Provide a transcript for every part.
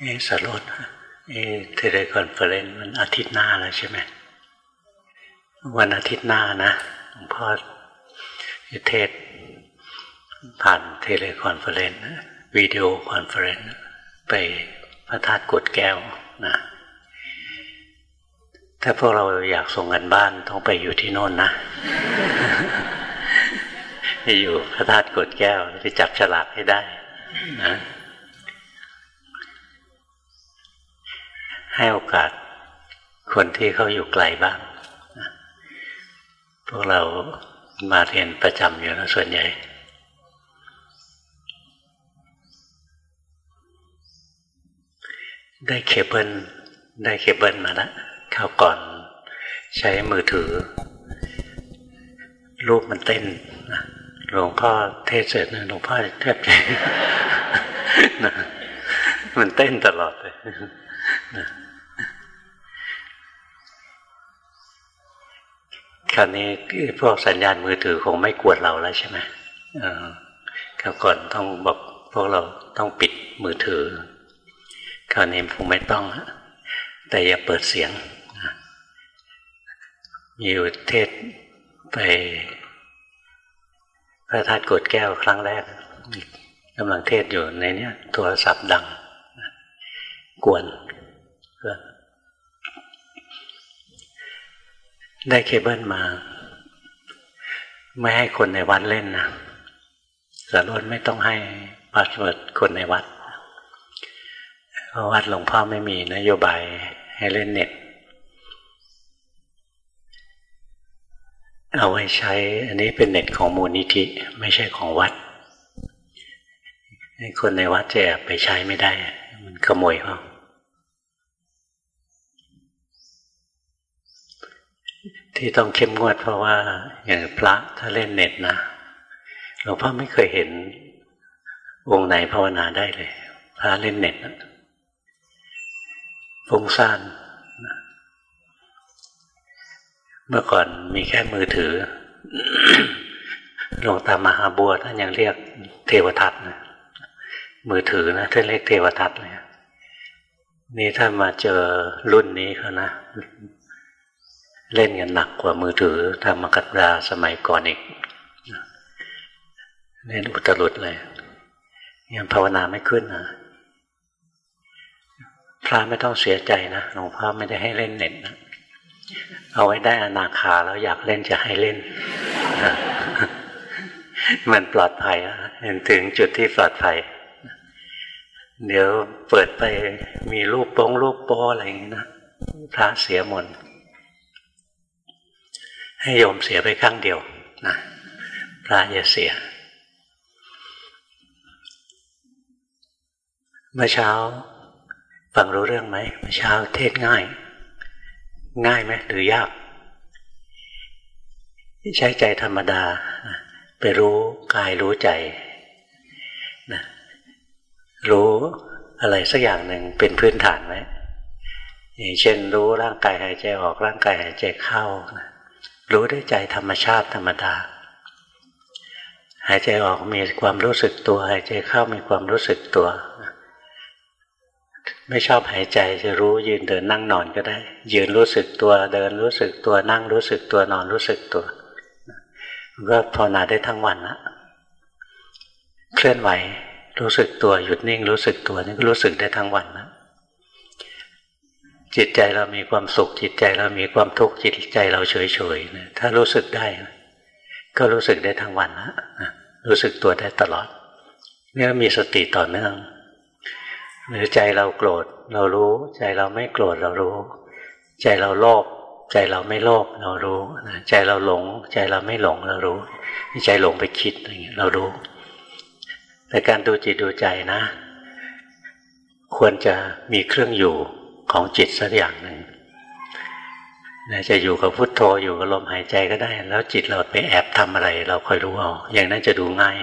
เอสรดเอ teleconference มันอาทิตย์หน้าแล้วใช่ไหมวันอาทิตย์หน้านะหลวงพ่อเทศน์ผ่าน teleconference video conference ไปพระธาตุกดแก้วนะถ้าพวกเราอยากส่งการบ้านต้องไปอยู่ที่โน่นนะอยู่พระธาตุกดแก้วไปจับฉลากให้ได้นะ ให้โอกาสคนที่เขาอยู่ไกลบ้างพวกเรามาเรียนประจำอยู่แล้วส่วนใหญ่ ได้เคเบิลได้เคเบิลมาแล้วคราวก่อนใช้มือถือรูปมันเต้นหลวงพ่อเทศเสร็จหลวงพ่อแทบจะมันเต้นตลอดเลย ราวนี้พวกสัญญาณมือถือคงไม่กวดเราแล้วใช่ไหมคราวก่อนต้องบอกพวกเราต้องปิดมือถือ คราวนี้คงไม่ต้อง แต่อย่าเปิดเสียง มีอยู่เทศน์ไปพระธาตุกดแก้วครั้งแรกกำลังเทศน์อยู่ในนี้โทรศัพท์ดัง กวนเพื่อน ได้เคเบิลมา ไม่ให้คนในวัดเล่นนะสงวนไม่ต้องให้ password คนในวัดเพราะวัดหลวงพ่อไม่มีนโยบายให้เล่นเน็ตเอาไว้ใช้ อันนี้เป็นเน็ตของมูลนิธิ ไม่ใช่ของวัด คนในวัดจะไปใช้ไม่ได้ มันขโมยเขา ที่ต้องเข้มงวดเพราะว่า อย่างพระถ้าเล่นเน็ตนะหลวงพ่อไม่เคยเห็นองค์ไหนภาวนาได้เลย พระเล่นเน็ตฟุ้งซ่านเมื่อก่อนมีแค่มือถือหลวงตามหาบัวท่านยังเรียกเทวทัตนะมือถือนะท่านเรียกเทวทัตเลยนี่ถ้ามาเจอรุ่นนี้เขานะ เล่นกันหนักกว่ามือถือธรรมกัตราสมัยก่อนอีกเล่นอุตรุดเลยยังภาวนาไม่ขึ้นนะพระไม่ต้องเสียใจนะหลวงพ่อไม่ได้ให้เล่นเน็ตนะเอาไว้ได้อนาคาแล้วอยากเล่นจะให้เล่น มันปลอดภัยเห็นถึงจุดที่ปลอดภัย เดี๋ยวเปิดไปมีรูปโป้งรูปโป้อะไรอย่างนี้นะพระเสียหมด ให้โยมเสียไปครั้งเดียวนะพระอย่าเสีย เมื่อเช้าฟังรู้เรื่องไหมเมื่อเช้าเทศง่าย ง่ายไหมหรือยาก ใช้ใจธรรมดา ไปรู้กายรู้ใจนะรู้อะไรสักอย่างหนึ่งเป็นพื้นฐานไหมอย่างเช่นรู้ร่างกายหายใจออกร่างกายหายใจเข้านะ รู้ด้วยใจธรรมชาติธรรมดา หายใจออกมีความรู้สึกตัว หายใจเข้ามีความรู้สึกตัว ไม่ชอบหายใจจะรู้ยืนเดินนั่งนอนก็ได้ ยืนรู้สึกตัวเดินรู้สึกตัวนั่งรู้สึกตัวนอนรู้สึกตัวก็ภาวนาได้ทั้งวันละเคลื่อนไหว รู้สึกตัวหยุดนิ่งรู้สึกตัวนี่ก็รู้สึกได้ทั้งวันนะ จิตใจเรามีความสุข จิตใจเรามีความทุกข์จิตใจเราเฉยๆนะถ้ารู้สึกได้ก็รู้สึกได้ทั้งวันนะรู้สึกตัวได้ตลอด เนี่ยมีสติต่อเนื่องหรือใจเราโกรธเรารู้ ใจเราไม่โกรธเรารู้ ใจเราโลภใจเราไม่โลภเรารู้ใจเราหลง ใจเราไม่หลงเรารู้ ใจหลงไปคิดอะไรเงี้ยเรารู้ แต่การดูจิตดูใจนะ ควรจะมีเครื่องอยู่ ของจิตสักอย่างหนึ่งจะอยู่กับพุทโธอยู่กับลมหายใจก็ได้ แล้วจิตเราไปแอบทำอะไร เราคอยรู้เอาอย่างนั้นจะดูง่าย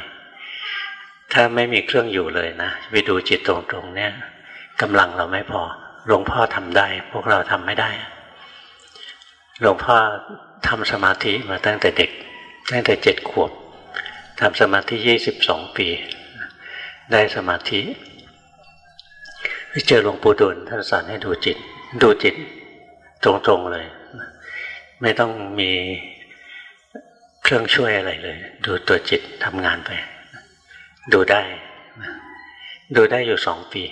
ถ้าไม่มีเครื่องอยู่เลยนะไปดูจิตตรงๆเนี่ยกำลังเราไม่พอหลวงพ่อทำได้ พวกเราทำไม่ได้หลวงพ่อทำสมาธิมาตั้งแต่เด็ก ตั้งแต่เจ็ดขวบทำสมาธิยี่สิบสองปี ได้สมาธิ เจอหลวงปู่ดุลท่านสอนให้ดูจิต ดูจิต ตรงๆเลย ไม่ต้องมีเครื่องช่วยอะไรเลย ดูตัวจิตทำงานไป ดูได้ ดูได้อยู่สองปี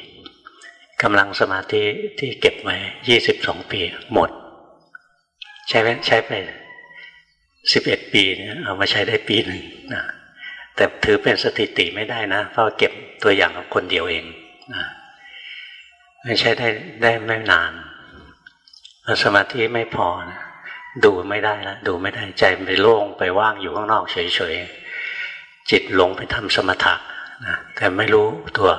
กำลังสมาธิที่เก็บไว้ยี่สิบสองปี หมด ใช้ใช้ไปสิบเอ็ดปีเนี่ยเอามาใช้ได้ปีหนึ่งนะแต่ถือเป็นสถิติไม่ได้นะ เพราะเก็บตัวอย่างของคนเดียวเองนะ ไม่ใช้ได้ได้ไม่นานสมาธิไม่พอนะดูไม่ได้แล้วดูไม่ได้ใจไปโล่งไปว่างอยู่ข้างนอกเฉยๆจิตหลงไปทำสมถะนะแต่ไม่รู้ตัว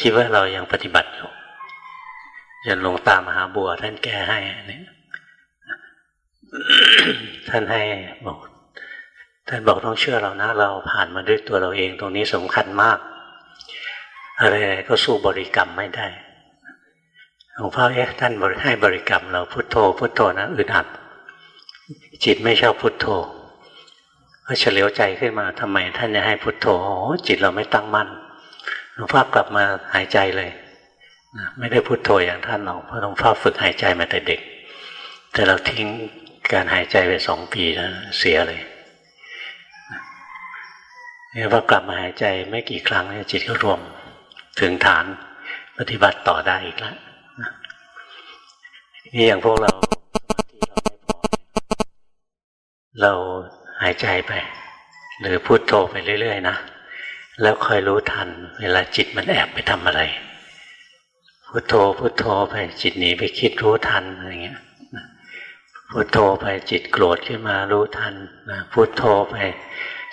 คิดว่าเรายังปฏิบัติอยู่จนหลวงตามหาบัวท่านแก้ให้นี่ท่านให้บอกท่านบอกต้องเชื่อเรานะ เราผ่านมาด้วยตัวเราเองตรงนี้สำคัญมาก อะไรก็สู้บริกรรมไม่ได้ หลวงพ่อเอ๊ะท่านให้บริกรรมเราพุโทโธ พุโทโธนะอึดอัดจิตไม่ชอบพุโทโธก็เฉลียวใจขึ้นมาทำไมท่านจะให้พุโทโธโอ้จิตเราไม่ตั้งมั่นหลวงพ่อกลับมาหายใจเลยไม่ได้พุโทโธอย่างท่านหรอกเพราะหลวงพ่อฝึกหายใจมาแต่เด็ก แต่เราทิ้งการหายใจไปสองปีแล้วเสียเลยเนี่ยพอกลับมาหายใจไม่กี่ครั้งเนี่ยจิตก็รวมถึงฐานปฏิบัติต่อได้อีกแล้ว นี่อย่างพวกเราที่เราไม่พอเราหายใจไป หรือพูดโทไปเรื่อยๆนะแล้วคอยรู้ทัน เวลาจิตมันแอบไปทำอะไร พุโทโธพุโทโธไปจิตหนีไปคิดรู้ทันอะไรเงี้ยพุโทโธไปจิตโกรธขึ้นมารู้ทันนะพุโทโธไป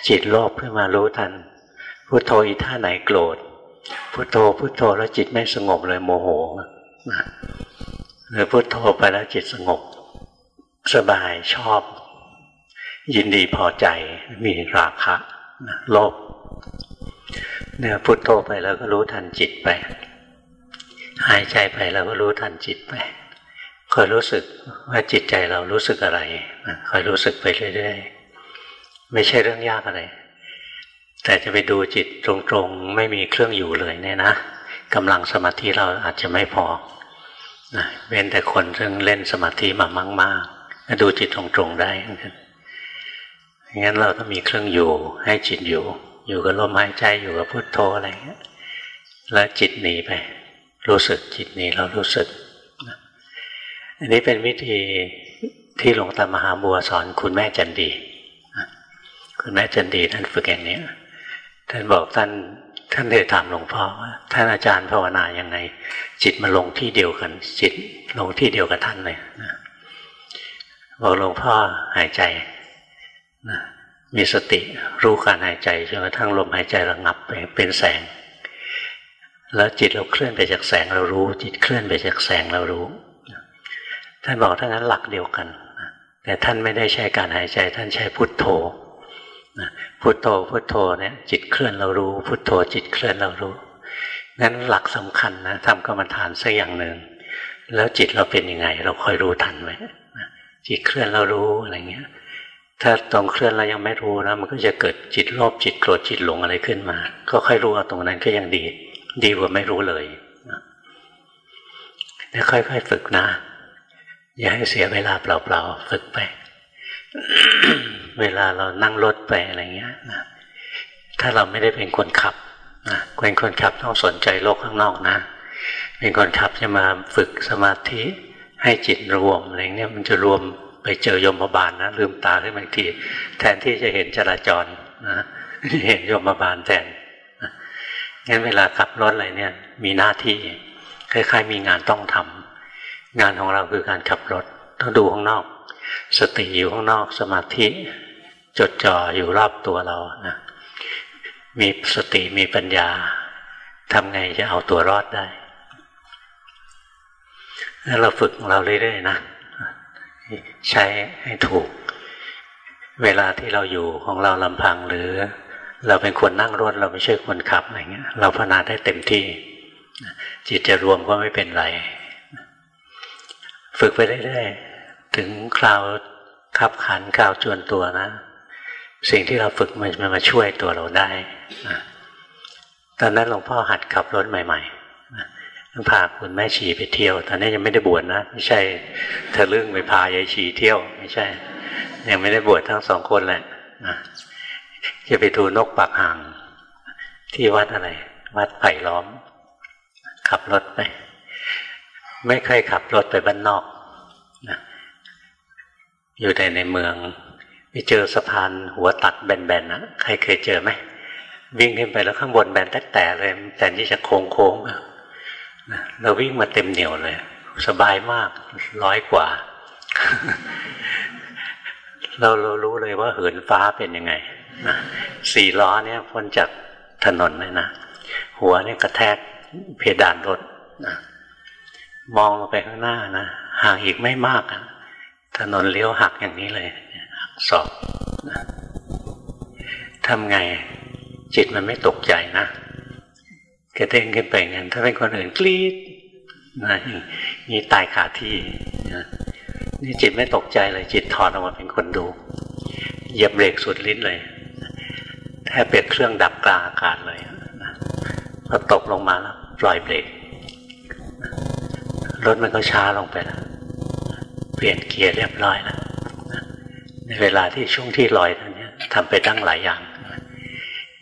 จิตโลภขึ้นมารู้ทัน พุโทโธอีท่าไหนโกรธ พุโทโธพุโทโธแล้วจิตไม่สงบเลยโมโหนะ หรือพุโทโธไปแล้วจิตสงบ สบายชอบ ยินดีพอใจมีราคะโลภเนี่ยพุโทโธไปแล้วก็รู้ทันจิตไป หายใจไปแล้วก็รู้ทันจิตไปคอยรู้สึกว่าจิตใจเรารู้สึกอะไรคอยรู้สึกไปเรื่อยๆไม่ใช่เรื่องยากอะไร แต่จะไปดูจิตตรงๆ ไม่มีเครื่องอยู่เลยเนี่ยนะกำลังสมาธิเราอาจจะไม่พอ เว้นแต่คนซึ่งเล่นสมาธิมามมากๆดูจิตตรงๆได้งั้นเราต้องมีเครื่องอยู่ให้จิตอยู่ อยู่กับลมหายใจอยู่กับพุทโธอะไรเงี้ยแล้วจิตหนีไป รู้สึกจิตหนีเรารู้สึก อันนี้เป็นวิธีที่หลวงตามหาบัวสอนคุณแม่จันดี คุณแม่จันดีท่านฝึกอย่างนี้ท่านบอกท่าน ท่านเลยถามหลวงพ่อว่าท่านอาจารย์ภาวนายังไง จิตมาลงที่เดียวกัน จิตลงที่เดียวกับท่านเลยนะบอกหลวงพ่อหายใจนะมีสติรู้การหายใจจนกระทั่งลมหายใจระงับไปเป็นแสง แล้วจิตเราเคลื่อนไปจากแสงเรารู้ จิตเคลื่อนไปจากแสงเรารู้ท่านบอกถ้างั้นหลักเดียวกัน แต่ท่านไม่ได้ใช้การหายใจ ท่านใช้พุทโธ พุทโธพุทโธเนี่ยจิตเคลื่อนเรารู้ พุทโธจิตเคลื่อนเรารู้งั้นหลักสำคัญนะทำกรรมฐานสักอย่างหนึ่งแล้วจิตเราเป็นยังไง เราคอยรู้ทันไว้จิตเคลื่อนเรารู้อะไรเงี้ย ถ้าตรงเคลื่อนเรายังไม่รู้นะมันก็จะเกิดจิตโลภจิตโกรธจิตหลงอะไรขึ้นมา ก็ค่อยรู้เอาตรงนั้นก็ยังดี ดีกว่าไม่รู้เลยนะค่อยๆฝึกนะ อย่าให้เสียเวลาเปล่าๆ ฝึกไป เวลาเรานั่งรถไปอะไรเงี้ยนะถ้าเราไม่ได้เป็นคนขับนะเป็นคนขับต้องสนใจโลกข้างนอกนะ เป็นคนขับจะมาฝึกสมาธิให้จิตรวมอะไรเงี้ยมันจะรวมไปเจอยมบาลนะลืมตาขึ้นบางที แทนที่จะเห็นจราจรนะเห็นยมบาลแทนงั้นเวลาขับรถอะไรเนี่ย มีหน้าที่คล้ายๆมีงานต้องทำงานของเราคือการขับรถ ต้องดูข้างนอก สติอยู่ข้างนอกสมาธิ จดจ่ออยู่รอบตัวเรานะมีสติมีปัญญาทำไงจะเอาตัวรอดได้แล้วเราฝึกเราเรื่อยๆนะใช้ให้ถูก เวลาที่เราอยู่ของเราลำพังหรือ เราเป็นคนนั่งรถเราไม่ใช่คนขับอะไรเงี้ย เราพนาได้เต็มที่ จิตจะรวมก็ไม่เป็นไร ฝึกไปเรื่อยๆ ถึงคราวขับขันคราวจวนตัวนะ สิ่งที่เราฝึกมันมาช่วยตัวเราได้นะตอนนั้นหลวงพ่อหัดขับรถใหม่ๆพาคุณแม่ชีไปเที่ยว ตอนนี้ยังไม่ได้บวชนะ ไม่ใช่เธอเรื่องไปพายายชีเที่ยว ไม่ใช่ ยังไม่ได้บวชทั้งสองคนแหละจะไปดูนกปากห่าง ที่วัดอะไร วัดไผ่ล้อม ขับรถไป ไม่เคยขับรถไปบ้านนอกนะ อยู่ในในเมืองไปเจอสะพานหัวตัดแบนๆนะใครเคยเจอไหมวิ่งขึ้นไปแล้วข้างบนแบนแต่เลยแต่ที่จะโค้งโค้งเราวิ่งมาเต็มเหนียวเลย สบายมากร้อยกว่า เราเรารู้เลยว่าเหินฟ้าเป็นยังไงสี่ล้อเนี่ยพ้นจากถนนเลยนะหัวเนี่ยกระแทกเพดานรถนะมองลงไปข้างหน้านะห่างอีกไม่มากอะ ถนนเลี้ยวหักอย่างนี้เลยสอบทำไงจิตมันไม่ตกใจนะกระเด้งขึ้นไปงั้นถ้าเป็นคนอื่นกรี๊ดนะนี่ตายขาที่นะนี่จิตไม่ตกใจเลย จิตถอนออกมาเป็นคนดูเหยียบเบรกสุดลิ้นเลยแทบเป็นเครื่องดับกลางอากาศเลยพอตกลงมาแล้วปล่อยเบรกรถมันก็ช้าลงไปแล้ว ปลี่ยนเกียร์เรียบร้อยแล้วในเวลาที่ช่วงที่ลอยตรงนี้ทำไปตั้งหลายอย่าง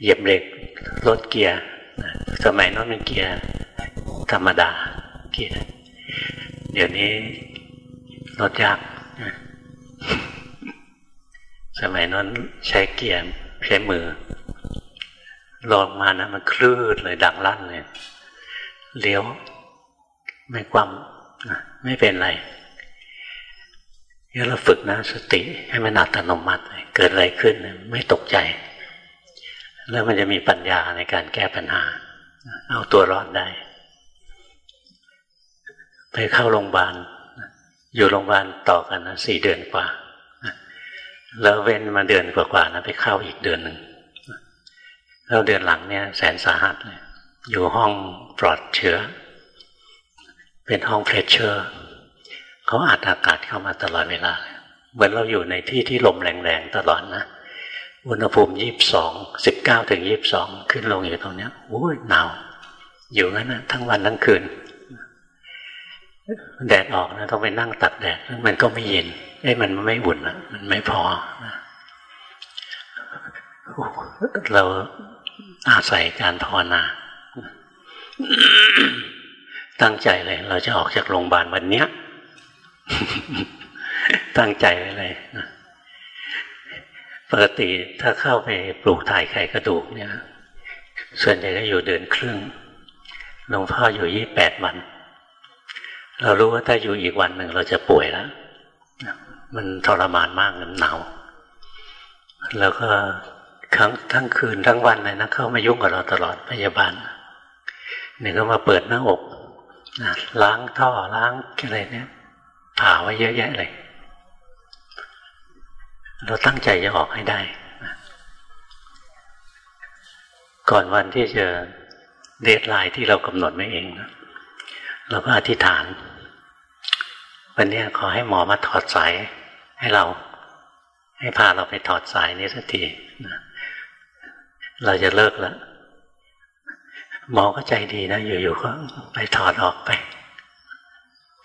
เหยียบเบรกลดเกียร์สมัยนั้นเป็นเกียร์ธรรมดาเกียร์เดี๋ยวนี้ลดยาก สมัยนั้นใช้เกียร์ใช้มือลงมานะมันคลื่นเลยดังลั่นเลยเลี้ยว ไม่ความไม่เป็นไร เดี๋ยวเราฝึกนะสติให้มันอัตโนมัติเกิดอะไรขึ้นไม่ตกใจ แล้วมันจะมีปัญญาในการแก้ปัญหา เอาตัวรอดได้ ไปเข้าโรงพยาบาลอยู่โรงพยาบาลต่อกันนะสี่เดือนกว่า แล้วเว้นมาเดือนกว่าๆนะไปเข้าอีกเดือนหนึ่งแล้วเดือนหลังเนี่ยแสนสาหัสเลยอยู่ห้องปลอดเชื้อ เป็นห้องเพรสเชอร์ เขาอัดอากาศเข้ามาตลอดเวลา เหมือนเราอยู่ในที่ที่ลมแรงๆตลอดนะอุณหภูมิยี่สิบสองสิบเก้าถึงยี่บสองขึ้นลงอยู่ตรงเนี้โอ้ยหนาวอยู่งั้นนะทั้งวันทั้งคืน แดดออกนะต้องไปนั่งตัดแดดมันก็ไม่เย็นไอ้มันไม่อุ่นอะมันไม่พอเราอาศัยการภาวนา ตั้งใจเลย เราจะออกจากโรงพยาบาลวันเนี้ย ตั้งใจไว้เลยปกติถ้าเข้าไปปลูกถ่ายไขกระดูกเนี่ย ส่วนใหญ่ก็อยู่เดือนครึ่งหลวงพ่ออยู่ยี่แปดวัน เรารู้ว่าถ้าอยู่อีกวันหนึ่งเราจะป่วยแล้ว มันทรมานมากมันหนาวแล้วก็ทั้งทั้งคืนทั้งวันเลยนะเข้ามายุ่งกับเราตลอดพยาบาลหนึ่งก็มาเปิดหน้าอกล้างท่อล้างอะไรเนี่ย ผ่าไว้เยอะแยะเลย เราตั้งใจจะออกให้ได้ ก่อนวันที่จะเดทไลน์ที่เรากำหนดไม่เองเราก็อธิษฐาน วันนี้ขอให้หมอมาถอดสายให้เรา ให้พาเราไปถอดสายนี้สักทีเราจะเลิกแล้วหมอก็ใจดีนะ อยู่ๆก็ไปถอดออกไป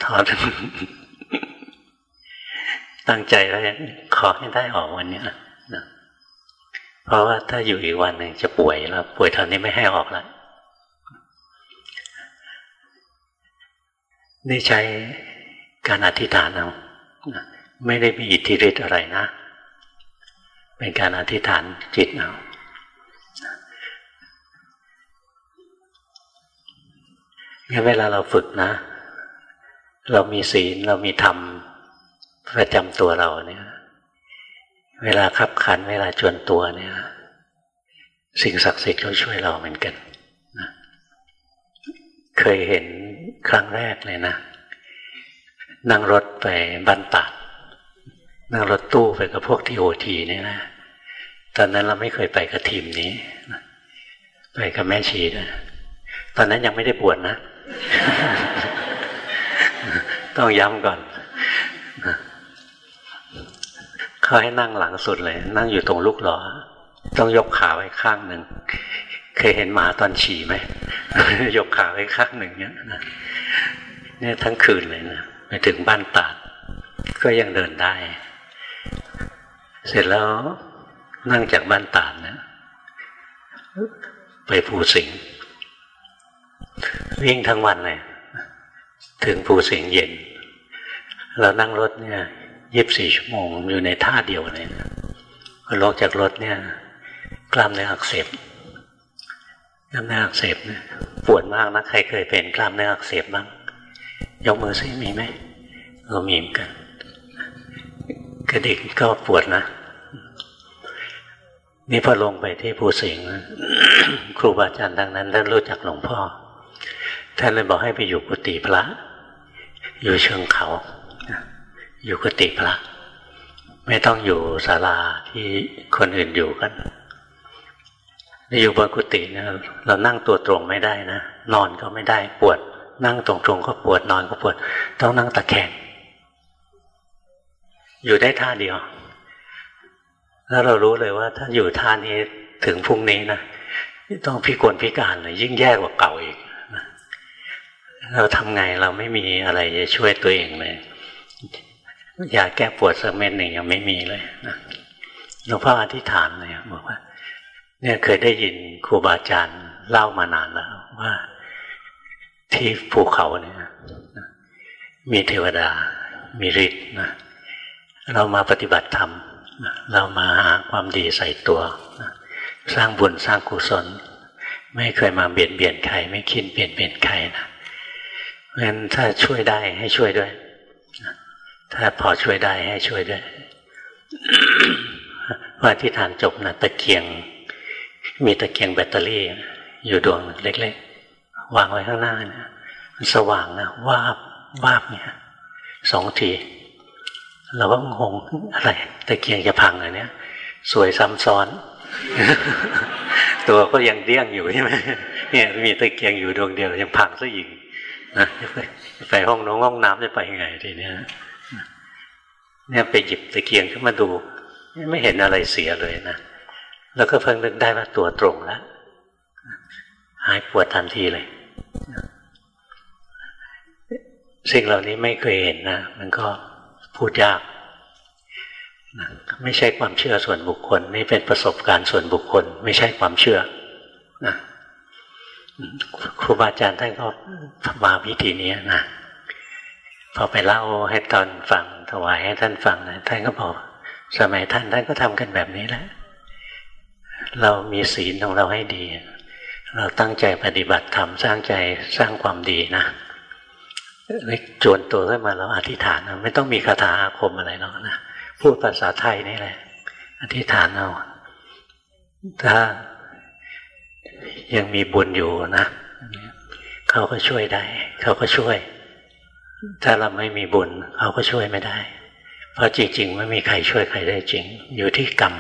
ถอด ตั้งใจแล้วขอให้ได้ออกวันนี้นะเพราะว่าถ้าอยู่อีกวันหนึ่งจะป่วยแล้ว ป่วยตอนนี้ไม่ให้ออกแล้วนี่ใช้การอธิษฐานเอาไม่ได้มีอิทธิฤทธิ์อะไรนะ เป็นการอธิษฐานจิตเอางั้นเวลาเราฝึกนะ เรามีศีลเรามีธรรม ประจำตัวเราเนี่ย เวลาขับขันเวลาจวนตัวเนี่ย สิ่งศักดิ์สิทธิ์เขาช่วยเราเหมือนกันนะเคยเห็นครั้งแรกเลยนะ นั่งรถไปบันตัดนั่งรถตู้ไปกับพวกทีโอทีนี่นะ ตอนนั้นเราไม่เคยไปกับทีมนี้ ไปกับแม่ชีนะตอนนั้นยังไม่ได้บวชนะ ต้องย้ำก่อน เขาให้นั่งหลังสุดเลย นั่งอยู่ตรงลูกหลอต้องยกขาไว้ข้างหนึ่งเคยเห็นหมาตอนฉี่ไหมยกขาไว้ข้างหนึ่งเนี้ยเนี่ยทั้งคืนเลยนะไปถึงบ้านตาดก็ยังเดินได้ เสร็จแล้วนั่งจากบ้านตาดนะไปภูสิงห์วิ่งทั้งวันเลยถึงภูสิงห์เย็น เรานั่งรถเนี่ย ยีิบสี่ชั่วโมงอยู่ในท่าเดียวเลยนะลงจากรถเนี่ย กล้ามเนื้ออักเสบกล้ามเนื้ออักเสบปวดมากนะใครเคยเป็นกล้ามเนื้ออักเสบบ้างยกมือซิมีไหมเรามีเหมือนกันกระดิกก็ปวดนะนี่พอลงไปที่ภูสิงห์ครูบาอาจารย์ดังนั้นท่านรู้จักหลวงพ่อ ท่านเลยบอกให้ไปอยู่กุฏิพระ อยู่เชิงเขา อยู่กุฏิพระไม่ต้องอยู่ศาลาที่คนอื่นอยู่กันอยู่บนกุฏิเนี่ยเรานั่งตัวตรงไม่ได้นะนอนก็ไม่ได้ปวด นั่งตรงๆก็ปวดนอนก็ปวด ต้องนั่งตะแคงอยู่ได้ท่าเดียว แล้วเรารู้เลยว่าถ้าอยู่ท่านี้ถึงพรุ่งนี้นะต้องพิกลพิการเลยยิ่งแย่กว่าเก่าอีกเราทำไงเราไม่มีอะไรจะช่วยตัวเองเลย ยาแก้ปวดสักเม็ดหนึ่งยังไม่มีเลยนะหลวงพ่ออธิษฐานเลยบอกว่า เนี่ยเคยได้ยินครูบาอาจารย์เล่ามานานแล้วว่า ที่ภูเขาเนี่ยมีเทวดา มีฤทธิ์นะเรามาปฏิบัติธรรมเรามาหาความดีใส่ตัวสร้างบุญสร้างกุศล ไม่เคยมาเบียดเบียนใคร ไม่คิดเบียดเบียนใครนะเพราะฉะนั้นถ้าช่วยได้ให้ช่วยด้วย ถ้าพอช่วยได้ให้ช่วยด้วยว่าที่ฐานจบนะตะเกียง มีตะเกียงแบตเตอรี่ อยู่ดวงเล็กๆ วางไว้ข้างหน้านะมันสว่างนะวาบวาบเนี่ยสองที เราก็งงอะไรตะเกียงจะพังอะไรเนี้ยสวยซ้ำซ้อน ตัวก็ยังเดี้ยงอยู่ใช่ไหมเนี่ยมีตะเกียงอยู่ดวงเดียวยังพังซะอีกนะไปห้องน้องห้องน้ำจะไปยังไงทีเนี้ย เนี่ยไปหยิบตะเกียงขึ้นมาดูไม่เห็นอะไรเสียเลยนะแล้วก็เพิ่งนึกได้ว่าตัวตรงแล้วหายปวดทันทีเลย สิ่งเหล่านี้ไม่เคยเห็นนะ มันก็พูดยาก ไม่ใช่ความเชื่อส่วนบุคคล นี่เป็นประสบการณ์ส่วนบุคคล ไม่ใช่ความเชื่อนะครูบาอาจารย์ท่านก็มาวิธีนี้นะ พอไปเล่าให้ตอนฟังถวายให้ท่านฟังนะท่านก็บอก สมัยท่านท่านก็ทำกันแบบนี้แหละ เรามีศีลของเราให้ดี เราตั้งใจปฏิบัติธรรมสร้างใจสร้างความดีนะจวนตัวขึ้นมาเราอธิษฐานนะไม่ต้องมีคาถาอาคมอะไรหรอกนะพูดภาษาไทยนี่แหละ อธิษฐานเอาถ้ายังมีบุญอยู่นะ เขาก็ช่วยได้ เขาก็ช่วย ถ้าเราไม่มีบุญเขาก็ช่วยไม่ได้ เพราะจริง ๆ ไม่มีใครช่วยใครได้จริง อยู่ที่กรรม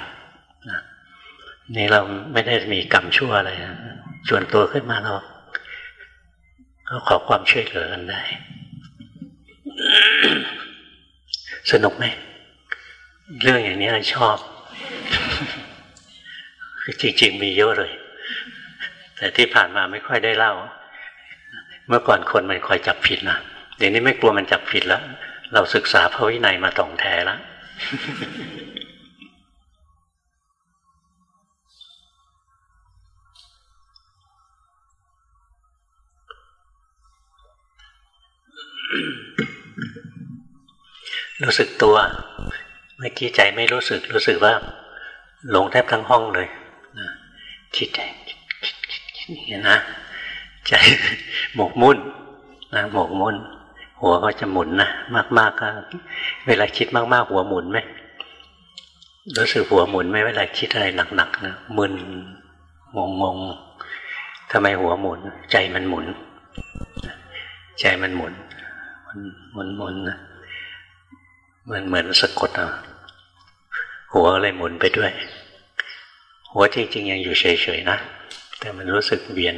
นี่เราไม่ได้มีกรรมชั่วอะไรนะจวนตัวขึ้นมาเราก็ขอความช่วยเหลือกันได้ สนุกไหม เรื่องอย่างนี้ชอบ จริง ๆ มีเยอะเลย แต่ที่ผ่านมาไม่ค่อยได้เล่า เมื่อก่อนคนมันคอยจับผิดนะ เดี๋ยวนี้ไม่กลัวมันจับผิดแล้ว เราศึกษาพระวินัยมาต่องแท้แล้วรู้สึกตัว เมื่อกี้ใจไม่รู้สึก รู้สึกว่า หลงแทบทั้งห้องเลยคิดใจเห็นนะ ใจหมกมุ่นนะหมกมุ่น หัวก็จะหมุนนะมากๆก็ เวลาคิดมาก ๆ หัวหมุนไหมรู้สึกหัวหมุนไหมเวลาคิดอะไรหนักๆนะมึนงงงทำไมหัวหมุน ใจมันหมุน ใจมันหมุน มันหมุนหมุนนะมันเหมือนสะกดเอาหัวเลยหมุนไปด้วย หัวจริง ๆ ยังอยู่เฉยๆนะแต่มันรู้สึกเวียน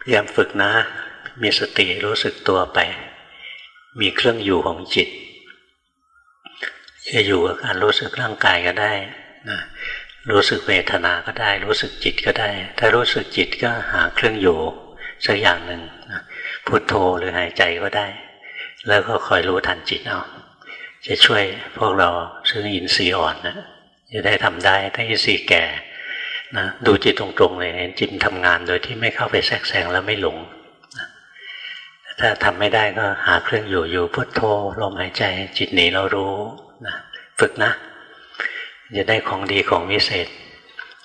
พยายามฝึกนะ มีสติรู้สึกตัวไป มีเครื่องอยู่ของจิต จะอยู่กับการรู้สึกร่างกายก็ได้นะรู้สึกเวทนาก็ได้ รู้สึกจิตก็ได้ ถ้ารู้สึกจิตก็หาเครื่องอยู่สักอย่างหนึ่งพุโทโธหรือหายใจก็ได้ แล้วก็คอยรู้ทันจิตเอาจะช่วยพวกเราซึ่งอินทรีย์อ่อนนะจะได้ทำได้ถ้าอินทรีย์แก่ นะดูจิตตรงๆเลยเห็นจิตทำงานโดยที่ไม่เข้าไปแทรกแซงแล้วไม่หลงถ้าทำไม่ได้ก็หาเครื่องอยู่อยู่พุทโธลมหายใจ จิตหนีเรารู้นะฝึกนะ จะได้ของดีของวิเศษ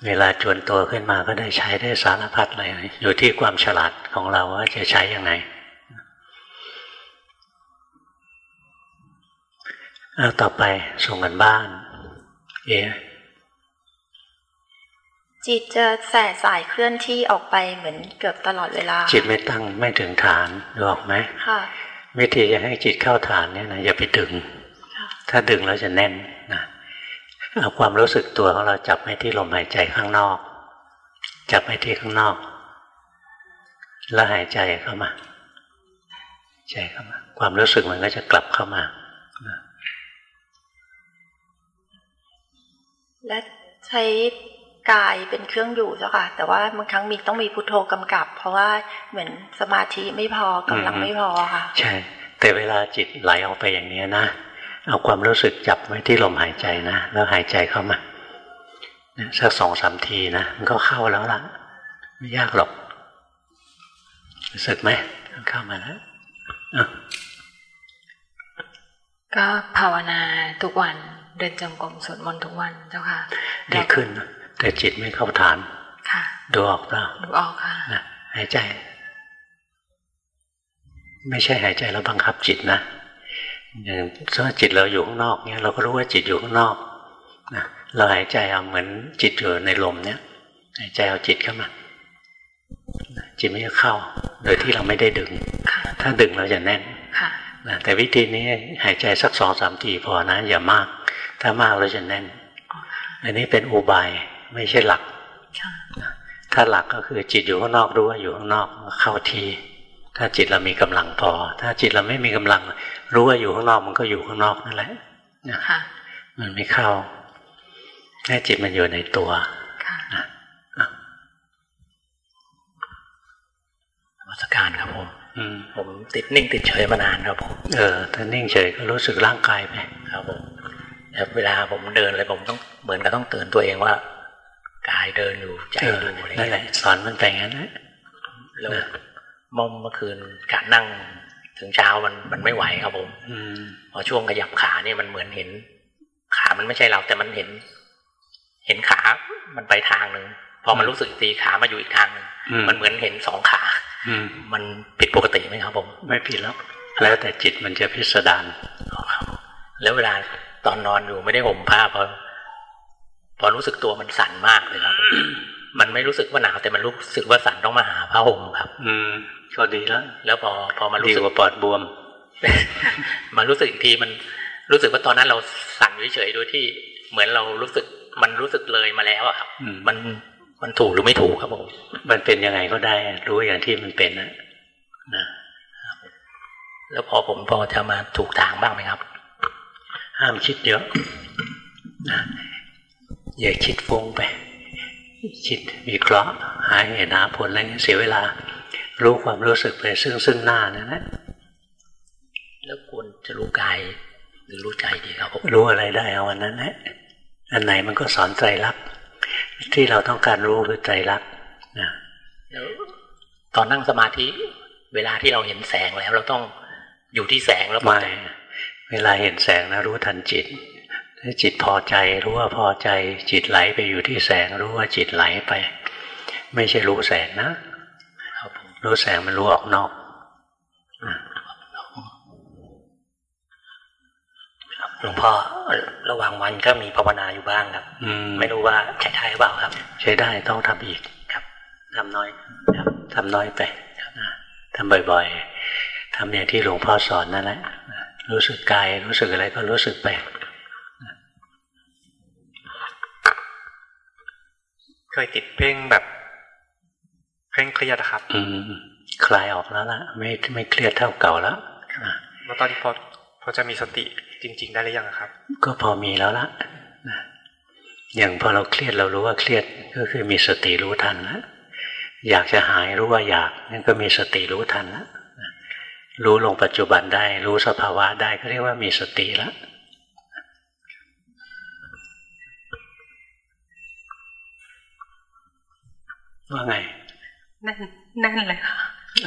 เวลาจวนตัวขึ้นมาก็ได้ใช้ได้สารพัดเลย อยู่ที่ความฉลาดของเราว่าจะใช้ยังไงเอาต่อไปส่งกันบ้าน เอ จิตจะแสสายเคลื่อนที่ออกไปเหมือนเกือบตลอดเวลา จิตไม่ตั้งไม่ถึงฐานดูออกไหมค่ะวิธีจะให้จิตเข้าฐานเนี่ยนะอย่าไปดึง ถ้าดึงแล้วจะแน่นนะเอาความรู้สึกตัวของเราจับไว้ที่ลมหายใจข้างนอก จับไว้ที่ข้างนอก แล้วหายใจเข้ามาใจเข้ามา ความรู้สึกมันก็จะกลับเข้ามาและใช้ กายเป็นเครื่องอยู่เจ้าค่ะ แต่ว่าบางครั้งมีต้องมีพุทโธกำกับ เพราะว่าเหมือนสมาธิไม่พอกำลังไม่พอค่ะ ใช่ แต่เวลาจิตไหลออกไปอย่างนี้นะเอาความรู้สึกจับไว้ที่ลมหายใจนะ แล้วหายใจเข้ามาสักสองสามทีนะมันก็เข้าแล้วล่ะ ไม่ยากหรอกรู้สึกไหมเข้ามาแล้วก็ภาวนาทุกวันเดินจงกรมสวดมนต์ทุกวันเจ้าค่ะดีขึ้น แต่จิตไม่เข้าฐานค่ะดูออกเปล่าดูออกค่ะนะหายใจ ไม่ใช่หายใจแล้วบังคับจิตนะอย่างถ้าจิตเราอยู่ข้างนอกเนี่ยเราก็รู้ว่าจิตอยู่ข้างนอกนะเราหายใจเอาเหมือนจิตอยู่ในลมเนี่ย หายใจเอาจิตเข้ามาจิตไม่จะเข้า โดยที่เราไม่ได้ดึง ถ้าดึงเราจะแน่นนะแต่วิธีนี้หายใจสักสองสามทีพอนะ อย่ามาก ถ้ามากเราจะแน่น อันนี้เป็นอุบาย ไม่ใช่หลักถ้าหลักก็คือจิตอยู่ข้างนอกรู้ว่าอยู่ข้างนอกเข้าทีถ้าจิตเรามีกำลังพอ ถ้าจิตเราไม่มีกำลัง รู้ว่าอยู่ข้างนอกมันก็อยู่ข้างนอกนั่นแหละมันไม่เข้าแค่จิตมันอยู่ในตัววัตการครับผมผมติดนิ่งติดเฉยมานานครับผมเออถ้านิ่งเฉยก็รู้สึกร่างกายไปครับผมเวลาผมเดินเลยผมต้องเหมือนกับต้องเตือนตัวเองว่า กายเดินอยู่ใจดูอะไรนั่นแหละสอนมันไปงั้นนะแล้วมอมเมื่อคืนกะนั่งถึงเช้ามันมันไม่ไหวครับผม อืพอช่วงขยับขาเนี่ยมันเหมือนเห็น ขามันไม่ใช่เราแต่มันเห็น เห็นขา มันไปทางหนึ่งพอมันรู้สึกตีขามาอยู่อีกทางหนึ่งมันเหมือนเห็นสองขามันผิดปกติไหมครับผม ไม่ผิดแล้วแล้วแต่จิตมันจะพิสดารแล้วเวลาตอนนอนอยู่ไม่ได้ห่มผ้าพอ พอรู้สึกตัวมันสั่นมากเลยครับ มันไม่รู้สึกว่าหนาวแต่มันรู้สึกว่าสั่นต้องมาหาผ้าห่มครับ อืมก็ดีแล้ว แล้วพอพอมารู้สึกว่าปอดบวม มารู้สึกอีกทีมันรู้สึกว่าตอนนั้นเราสั่นเฉยๆโดยที่เหมือนเรารู้สึกมันรู้สึกเลยมาแล้วอะครับมันมันถูกหรือไม่ถูกครับผม มันเป็นยังไงก็ได้ รู้อย่างที่มันเป็นนะนะแล้วพอผมพอจะมาถูกทางบ้างไหมครับ ห้ามคิดเยอะนะ อย่าคิดฟุ้งไป คิดมีเคราะห์หาเหตุหาผลอะไรเสียเวลา รู้ความรู้สึกไปซึ่งซึ่งหน้านั่นแหละแล้วควรจะรู้กายหรือรู้ใจดีครับผมรู้อะไรได้เอาวันนั้นแหละอันไหนมันก็สอนใจรักที่เราต้องการรู้คือใจรักนะตอนนั่งสมาธิเวลาที่เราเห็นแสงแล้วเราต้องอยู่ที่แสงแล้วไม่เวลาเห็นแสงนะรู้ทันจิต ถ้าจิตพอใจรู้ว่าพอใจ จิตไหลไปอยู่ที่แสง รู้ว่าจิตไหลไป ไม่ใช่รู้แสงนะรู้แสงมันรู้ออกนอกหลวงพ่อระหว่างวันก็มีภาวนาอยู่บ้างครับไม่รู้ว่าใช้ได้หรือเปล่าครับ ใช้ได้ต้องทำอีกครับทำน้อยครับทำน้อยไปทำบ่อยๆทำอย่างที่หลวงพ่อสอนนั่นแหละรู้สึกกายรู้สึกอะไรก็รู้สึกไป เคยติดเพ่งแบบเพ่งเครียดครับ อืมคลายออกแล้วล่ะ ไม่ไม่เครียดเท่าเก่าแล้วแล้วตอนนี้พอพอจะมีสติจริง ๆ ได้หรือยังครับ ก็พอมีแล้วละอย่างพอเราเครียดเรารู้ว่าเครียดก็คือมีสติรู้ทันแล้วอยากจะหายรู้ว่าอยากนั่นก็มีสติรู้ทันแล้วรู้ลงปัจจุบันได้ รู้สภาวะได้ก็เรียกว่ามีสติแล้ว ว่าไงแน่นแน่นเลยค่ะ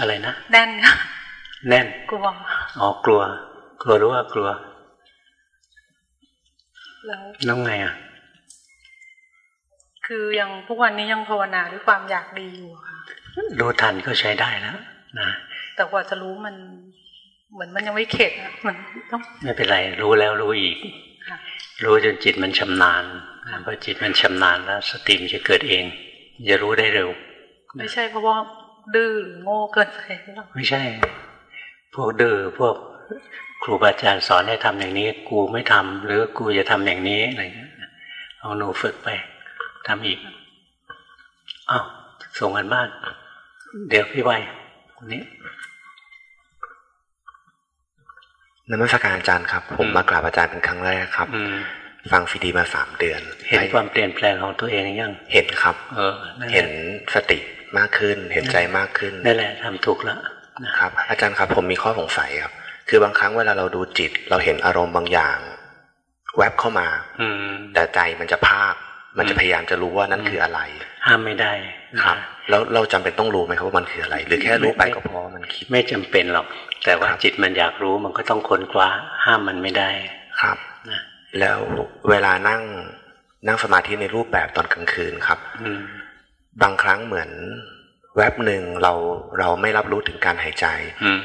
อะไรนะแน่นค่ะแน่นกลัวอ๋อกลัว กลัวรู้ว่ากลัวแล้วน้องไงอะ คือยังทุกวันนี้ยังภาวนาด้วยความอยากดีอยู่ค่ะรู้ทันก็ใช้ได้แล้วนะแต่กว่าจะรู้มัน เหมือนมันยังไม่เข็ดอะมันต้องไม่เป็นไร รู้แล้วรู้อีกรู้จนจิตมันชำนาญพอจิตมันชำนาญแล้วสติมันจะเกิดเอง จะรู้ได้เร็ว ไม่ใช่เพราะว่าดื้อโง่เกินไปไม่ใช่ พวกดื้อพวกครูบาอาจารย์สอนให้ทำอย่างนี้ กูไม่ทำหรือกูจะทำอย่างนี้อะไรเงี้ยเอาหนูฝึกไปทำอีกอ้าวส่งกันบ้าน เดี๋ยวพี่ไวคนนี้นมัสการอาจารย์ครับ ผมมากราบอาจารย์เป็นครั้งแรกครับ ฟังฟีดีมาสามเดือน เห็นความเปลี่ยนแปลงของตัวเองยัง เห็นครับ เออ เห็นสติมากขึ้น เห็นใจมากขึ้นนั่นแหละทำถูกแล้วครับ อาจารย์ครับผมมีข้อสงสัยครับ คือบางครั้งเวลาเราดูจิต เราเห็นอารมณ์บางอย่าง แวบเข้ามา อืแต่ใจมันจะภาคมันจะพยายามจะรู้ว่านั่นคืออะไร ห้ามไม่ได้ครับ แล้วเราจำเป็นต้องรู้ไหมครับว่ามันคืออะไร หรือแค่รู้ไปก็พอมันคิดไม่จำเป็นหรอก แต่ว่าจิตมันอยากรู้มันก็ต้องค้นคว้า ห้ามมันไม่ได้ครับนะ แล้วเวลานั่งนั่งสมาธิในรูปแบบตอนกลางคืนครับบางครั้งเหมือนแวบหนึ่งเราเราไม่รับรู้ถึงการหายใจ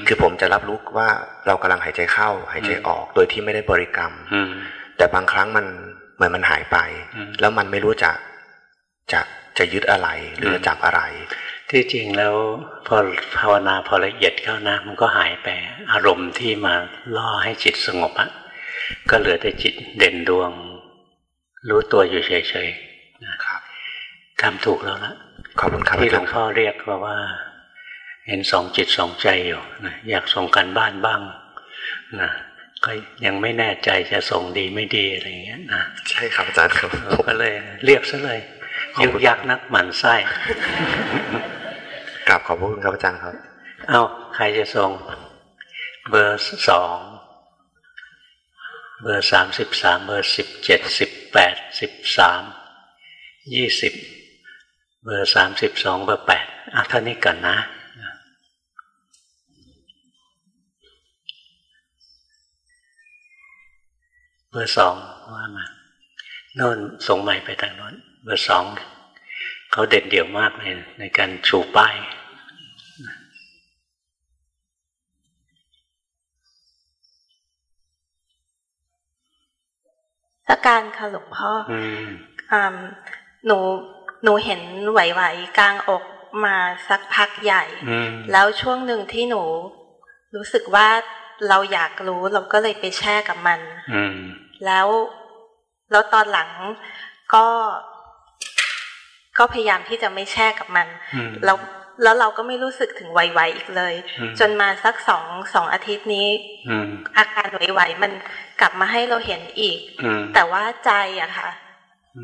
คือผมจะรับรู้ว่าเรากำลังหายใจเข้า หายใจออกโดยที่ไม่ได้บริกรรมแต่บางครั้งมันเหมือนมันหายไป แล้วมันไม่รู้จะจะจะยึดอะไรหรือจับอะไร ที่จริงแล้วพอภาวนาพอละเอียดเข้านะมันก็หายไปอารมณ์ที่มาล่อให้จิตสงบอะ ก็เหลือแต่จิตเด่นดวง รู้ตัวอยู่เฉยๆนะครับทำถูกแล้วละขอบคุณครับที่หลวงพ่อเรียกว่าว่า เห็นสองจิตสองใจอยู่นะอยากส่งกันบ้านบ้างนะก็ยังไม่แน่ใจจะส่งดีไม่ดีอะไรอย่างเงี้ยนะใช่ครับอาจารย์ครับก็เลยเรียกซะเลยยุกยักนักหมันไส้กลับขอบคุณครับอาจารย์ครับ เอาใครจะส่ง เบอร์สอง เบอร์สามสิบสามเบอร์สิบเจ็ดสิบแปดสิบสามยี่สิบเบอร์สามสิบสองเบอร์แปดอะท่านี้ก่อนนะ เบอร์สองว่ามาโน่นส่งใหม่ไปทางโน้น เบอร์สองเขาเด่นเดี่ยวมากเลยในการชูป้าย สักการค่ะหลวงพ่อหนูหนูเห็นไหวๆกลางอกมาสักพักใหญ่ แล้วช่วงหนึ่งที่หนู รู้สึกว่าเราอยากรู้เราก็เลยไปแช่กับมันแล้วแล้วตอนหลังก็ ก็พยายามที่จะไม่แช่กับมัน แล้ว แล้วเราก็ไม่รู้สึกถึงไหวๆอีกเลย จนมาสักสองสองอาทิตย์นี้อาการไหวๆมันกลับมาให้เราเห็นอีก แต่ว่าใจอะค่ะ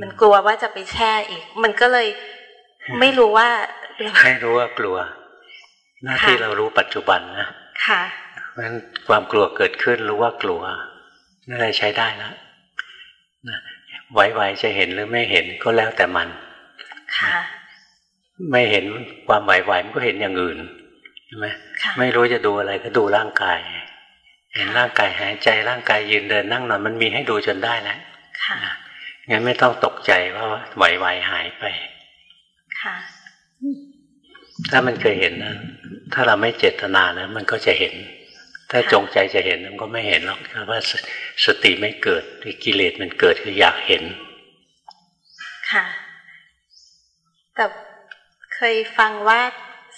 มันกลัวว่าจะไปแช่อีก มันก็เลยไม่รู้ว่าให้รู้ว่ากลัว หน้าที่เรารู้ปัจจุบันนะค่ะเพราะฉะนั้นความกลัวเกิดขึ้นรู้ว่ากลัวนั่นใช้ได้แล้วไหวๆจะเห็นหรือไม่เห็นก็แล้วแต่มัน ค่ะ ไม่เห็นความไหวๆมันก็เห็นอย่างอื่นใช่ไหมไม่รู้จะดูอะไรก็ดูร่างกาย เห็นร่างกายหายใจร่างกายยืนเดินนั่งนอนมันมีให้ดูจนได้แล้วค่ะงั้นไม่ต้องตกใจว่าไหวๆหายไป ค่ะ ถ้ามันเคยเห็นนะ ถ้าเราไม่เจตนานะมันก็จะเห็น ถ้าจงใจจะเห็นมันก็ไม่เห็นหรอกเพราะว่าสติไม่เกิดกิเลสมันเกิดคืออยากเห็น ค่ะ แต่ เคยฟังว่า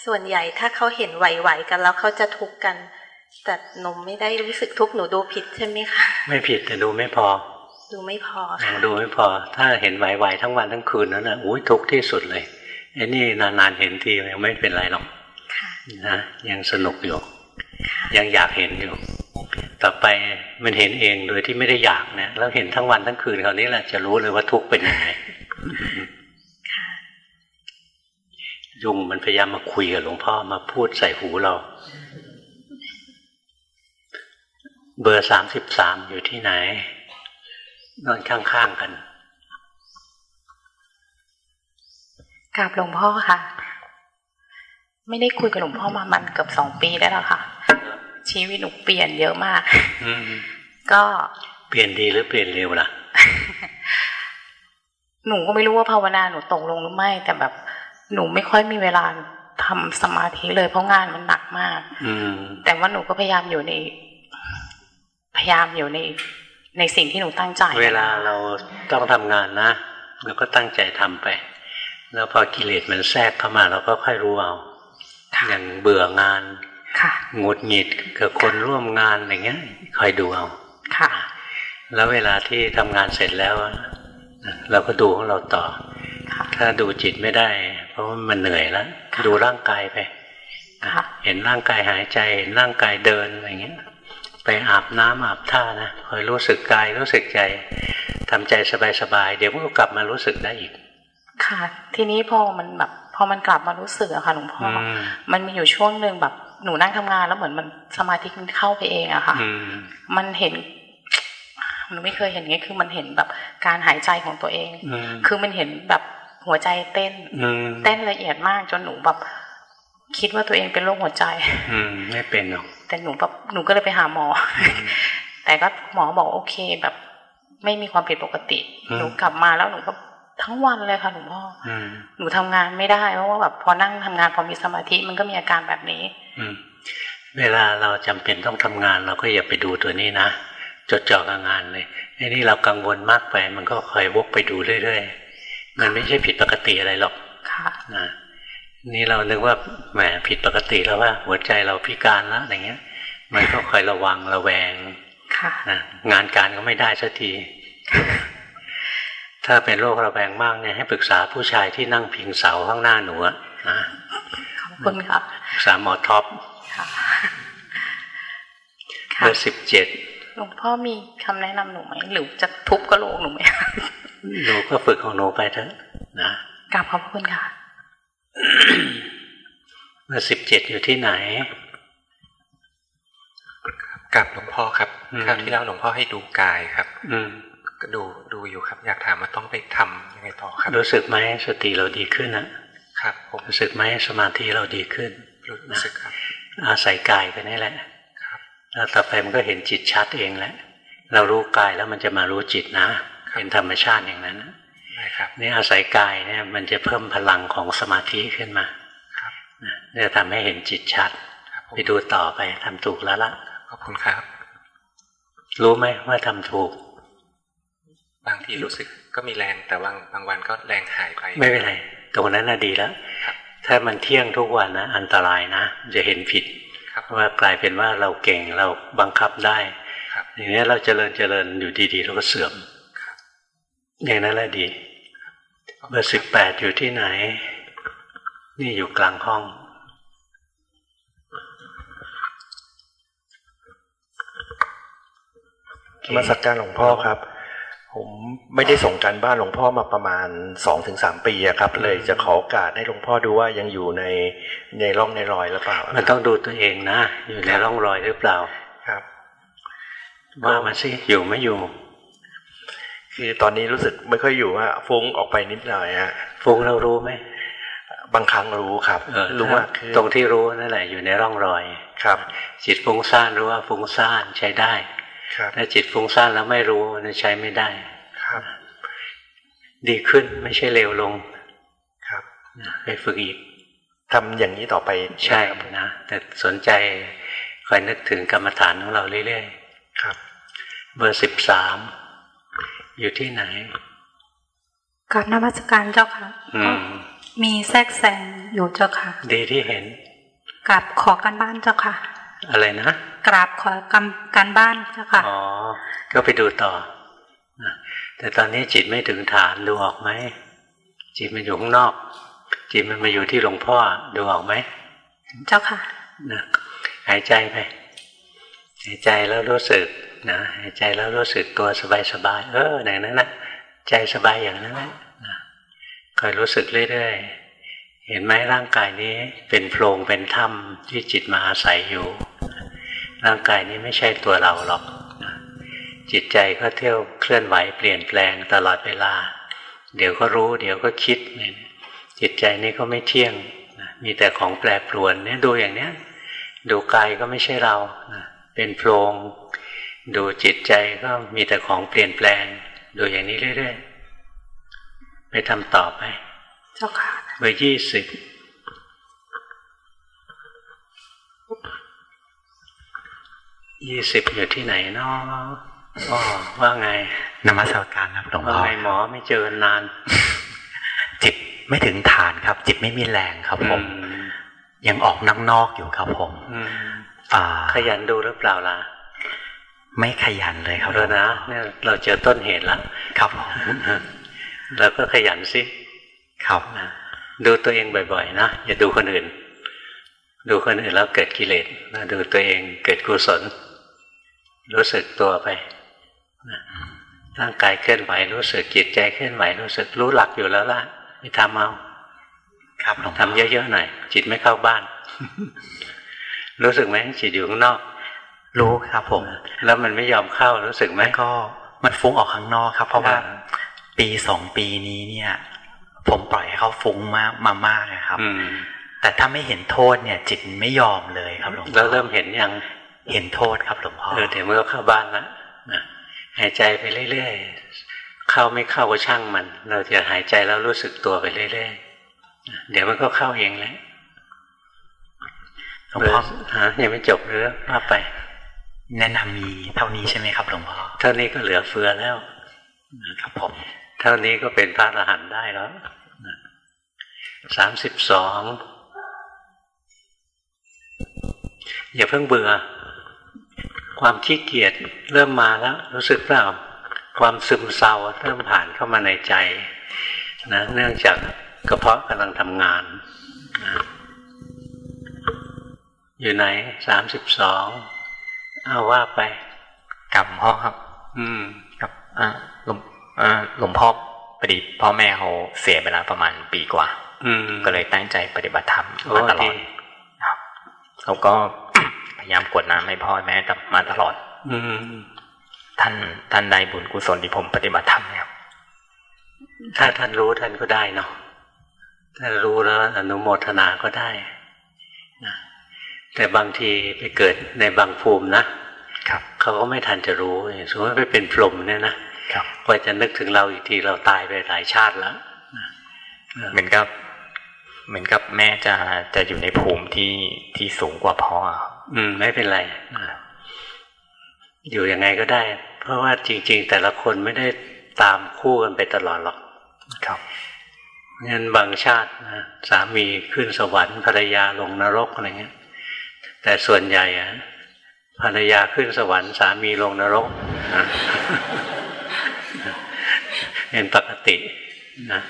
ส่วนใหญ่ถ้าเขาเห็นไหวๆกันแล้วเขาจะทุกข์กัน แต่หนูไม่ได้รู้สึกทุกข์หนูดูผิดใช่ไหมคะไม่ผิดแต่ดูไม่พอ ดูไม่พอค่ะดูไม่พอ ถ้าเห็นไหวๆทั้งวันทั้งคืนนั้นนะอุ้ยทุกข์ที่สุดเลยไอ้นี่นานๆเห็นทียังไม่เป็นไรหรอกนะยังสนุกอยู่ ยังอยากเห็นอยู่ ต่อไปมันเห็นเองโดยที่ไม่ได้อยากเนี่ยแล้วเห็นทั้งวันทั้งคืนคราวนี้แหละจะรู้เลยว่าทุกข์เป็นยังไง ยุงมันพยายามมาคุยกับหลวงพ่อมาพูดใส่หูเรา เบอร์สามสิบสามอยู่ที่ไหน นอนข้างๆกันกราบหลวงพ่อค่ะ ไม่ได้คุยกับหลวงพ่อมามันเกือบสองปีได้แล้วค่ะ ชีวิตหนูเปลี่ยนเยอะมากก็เปลี่ยนดีหรือเปลี่ยนเร็วล่ะ หนูก็ไม่รู้ว่าภาวนาหนูตกลงหรือไม่ แต่แบบ หนูไม่ค่อยมีเวลาทำสมาธิเลยเพราะงานมันหนักมาก อืแต่ว่าหนูก็พยายามอยู่ใน พยายามอยู่ในในสิ่งที่หนูตั้งใจ เวลาเราต้องทำงานนะเราก็ตั้งใจทำไป แล้วพอกิเลสมันแทรกเข้ามาเราก็ค่อยรู้เอาอย่างเบื่องานหงุดหงิดกับคนร่วมงานอย่างเงี้ยคอยดูเอาค่ะ แล้วเวลาที่ทำงานเสร็จแล้ว เราก็ดูของเราต่อ ถ้าดูจิตไม่ได้ เพราะว่ามันเหนื่อยแล้วดูร่างกายไปเห็นร่างกายหายใจเห็นร่างกายเดินอะไรเงี้ย ไปอาบน้ำอาบท่านะคอยรู้สึกกายรู้สึกใจทำใจสบายๆเดี๋ยวมันก็กลับมารู้สึกได้อีก ค่ะ ทีนี้พอมันแบบพอมันกลับมารู้สึกอะค่ะหลวงพ่อมันมีอยู่ช่วงหนึ่งแบบหนูนั่งทำงานแล้วเหมือนมันสมาธิมันเข้าไปเองอะค่ะมันเห็นหนูไม่เคยเห็นงี้คือมันเห็นแบบการหายใจของตัวเอง คือมันเห็นแบบ หัวใจเต้นเต้นละเอียดมากจนหนูแบบคิดว่าตัวเองเป็นโรคหัวใจ อืม ไม่เป็นหรอกแต่หนูแบบหนูก็เลยไปหาหมอ แต่ก็หมอบอกโอเคแบบ ไม่มีความผิดปกติ หนูกลับมาแล้วหนูก็ทั้งวันเลยค่ะหลวงพ่อหนูทำงานไม่ได้เพราะว่าแบบพอนั่งทำงานพอมีสมาธิมันก็มีอาการแบบนี้ อืเวลาเราจำเป็นต้องทำงานเราก็อย่าไปดูตัวนี้นะจดจ่อกับงานเลยไอ้นี่เรากังวลมากไป มันก็คอยวกไปดูเรื่อยๆ มันไม่ใช่ผิดปกติอะไรหรอกค่ะนะนี่เรานึกว่าแหมผิดปกติแล้วว่า หัวใจเราพิการแล้วอะไรเงี้ย มันก็คอยระวังระแวงนะงานการก็ไม่ได้สักทีถ้าเป็นโรคระแวงมากเนี่ยให้ปรึกษาผู้ชายที่นั่งพิงเสาข้างหน้าหนูนะขอบคุณครับปรึกษาหมอท็อปเบอร์สิบเจ็ดหลวงพ่อมีคำแนะนำหนูไหมหรือจะทุบกระโหลกหนูไหม หนูก็ฝึกของหนูไปเถอะนะกราบขอบคุณค่ะเบอร์สิบเจ็ดอยู่ที่ไหนกับหลวงพ่อครับคราวที่แล้วหลวงพ่อให้ดูกายครับ อืมก็ดูดูอยู่ครับ อยากถามว่าต้องไปทํำยังไงต่อครับ รู้สึกไหมสติเราดีขึ้นนะครับผมรู้สึกไหมสมาธิเราดีขึ้นรู้สึกครับ อาศัยกายกันนี่แหละครับแล้วต่อไปมันก็เห็นจิตชัดเองแหละเรารู้กายแล้วมันจะมารู้จิตนะ เป็นธรรมชาติอย่างนั้นนะครับนี่อาศัยกายเนี่ยมันจะเพิ่มพลังของสมาธิขึ้นมาครับจะทำให้เห็นจิตชัด ไปดูต่อไปทำถูกแล้วล่ะขอบคุณครับ รู้ไหมว่าทำถูก บางทีรู้สึกก็มีแรงแต่บางบางวันก็แรงหายไป ไม่เป็นไรตรงนั้นน่ะดีแล้วถ้ามันเที่ยงทุกวันนะอันตรายนะจะเห็นผิดว่ากลายเป็นว่าเราเก่งเราบังคับได้อย่างนี้เราเจริญเจริญอยู่ดีๆเราก็เสื่อม อย่างนั้นแหละดีเบอร์สิบแปดอยู่ที่ไหน นี่อยู่กลางห้องมาสักการหลวงพ่อครับ ผมไม่ได้ส่งการบ้านหลวงพ่อมาประมาณสองถึงสามปีครับ เลยจะขอโอกาสให้หลวงพ่อดูว่ายังอยู่ในในร่องในรอยหรือเปล่า มันต้องดูตัวเองนะ อยู่ในร่องรอยหรือเปล่า ครับ ว่ามาสิอยู่ไม่อยู่ คือตอนนี้รู้สึกไม่ค่อยอยู่ว่าฟุ้งออกไปนิดหน่อยฮะฟุ้งเรารู้ไหมบางครั้งรู้ครับรู้ว่าตรงที่รู้นั่นแหละอยู่ในร่องรอยครับ จิตฟุ้งซ่านรู้ว่าฟุ้งซ่านใช้ได้ถ้าจิตฟุ้งซ่านแล้วไม่รู้นั่นใช้ไม่ได้ครับ ดีขึ้นไม่ใช่เร็วลงครับไปฝึกอีกทำอย่างนี้ต่อไปใช่นะแต่สนใจคอยนึกถึงกรรมฐานของเราเรื่อยๆครับ เบอร์สิบสาม อยู่ที่ไหนกับนวัตการเจ้าค่ะมีแทรกแซงอยู่เจ้าค่ะ ดีที่เห็นกับขอกันบ้านเจ้าค่ะ อะไรนะกราบขอกำการบ้านเจ้าค่ะอ๋อก็ไปดูต่อแต่ตอนนี้จิตไม่ถึงฐานดูออกไหมจิตมันอยู่ข้างนอก จิตมันมาอยู่ที่หลวงพ่อดูออกไหมเจ้าค่ะนะหายใจไปหายใจแล้วรู้สึก นะหายใจแล้วรู้สึกตัวสบายๆเอออย่างนั้นนะใจสบายอย่างนั้นแหละคอยรู้สึกเรื่อยๆ เห็นไหมร่างกายนี้เป็นโพรงเป็นถ้ำที่จิตมาอาศัยอยู่ ร่างกายนี้ไม่ใช่ตัวเราหรอก จิตใจก็เที่ยวเคลื่อนไหวเปลี่ยนแปลงตลอดเวลา เดี๋ยวก็รู้ เดี๋ยวก็คิดจิตใจนี้ก็ไม่เที่ยง มีแต่ของแปรปรวนเนี่ยดูอย่างเนี้ยดูกายก็ไม่ใช่เรา เป็นโพรง ดูจิตใจก็มีแต่ของเปลี่ยนแปลง ดูอย่างนี้เรื่อยๆ ไปทำต่อไป เจ้าค่ะเบอร์ยี่สิบยี่สิบอยู่ที่ไหนเนาะอ๋อว่าไงนมัสการครับหลวงพ่อว่าไงหมอไม่เจอนาน จิตไม่ถึงฐานครับ จิตไม่มีแรงครับผมยังออกนนอกอยู่ครับผมขยันดูหรือเปล่าล่ะ ไม่ขยันเลยครับเรานะเนี่ยเราเจอต้นเหตุแล้วครับแล้วก็ขยันสิครับดูตัวเองบ่อยๆนะอย่าดูคนอื่น ดูคนอื่นแล้วเกิดกิเลสดูตัวเองเกิดกุศล รู้สึกตัวไปร่างกายเคลื่อนไหวรู้สึกจิตใจเคลื่อนไหวรู้สึกรู้หลักอยู่แล้วล่ะไม่ทำเอาครับทำเยอะๆหน่อยจิตไม่เข้าบ้าน รู้สึกไหมจิตอยู่ข้างนอก รู้ครับผม แล้วมันไม่ยอมเข้ารู้สึกไหมก็มันฟุ้งออกข้างนอกครับ เพราะว่าปีสองปีนี้เนี่ย ผมปล่อยให้เขาฟุ้งมากมามากนะครับแต่ถ้าไม่เห็นโทษเนี่ย จิตไม่ยอมเลยครับหลวงพ่อแล้วเริ่มเห็นยังเห็นโทษครับหลวงพ่อเออเดี๋ยวเมื่อเข้าบ้านแล้วหายใจไปเรื่อยๆเข้าไม่เข้าก็ช่างมัน เราจะหายใจแล้วรู้สึกตัวไปเรื่อยๆเดี๋ยวมันก็เข้าเองแหละหลวงพ่อฮะยังไม่จบหรือว่าไป แนะนำมีเท่านี้ใช่ไหมครับหลวงพ่อเท่านี้ก็เหลือเฟือแล้วครับผมเท่านี้ก็เป็นพระอรหันต์ได้แล้วสามสิบสองอย่าเพิ่งเบื่อ ความขี้เกียจเริ่มมาแล้ว รู้สึกเปล่า ความซึมเศร้าเริ่มผ่านเข้ามาในใจนะเนื่องจากกระเพาะกำลังทำงานนะอยู่ไหนสามสิบสอง เอาว่าไปกับพ่อครับ อืมกับอ่าหลวงอ่าหลวงพ่อพอดีพ่อแม่เขาเสียไปแล้วประมาณปีกว่า อืมก็เลยตั้งใจปฏิบัติธรรมมาตลอดครับแล้วก็พยายามกดน้ำให้พ่อแม่มาตลอด อืมท่านท่านได้บุญกุศลที่ผมปฏิบัติธรรมครับถ้าท่านรู้ท่านก็ได้เนาะถ้ารู้แล้วอนุโมทนาก็ได้นะ แต่บางทีไปเกิดในบางภูมินะครับเขาก็ไม่ทันจะรู้สมมติไปเป็นพรหมเนี่ยนะกว่าจะนึกถึงเราอีกทีเราตายไปหลายชาติแล้วเหมือนกับ เหมือนกับแม่จะจะอยู่ในภูมิที่ที่สูงกว่าพ่ออืม ไม่เป็นไรอยู่ยังไงก็ได้ เพราะว่าจริง ๆ แต่ละคนไม่ได้ตามคู่กันไปตลอดหรอกครับงั้นบางชาตินะสามีขึ้นสวรรค์ภรรยาลงนรกอะไรเงี้ย แต่ส่วนใหญ่อะภรรยาขึ้นสวรรค์สามีลงนรกนะเป็นปกตินะ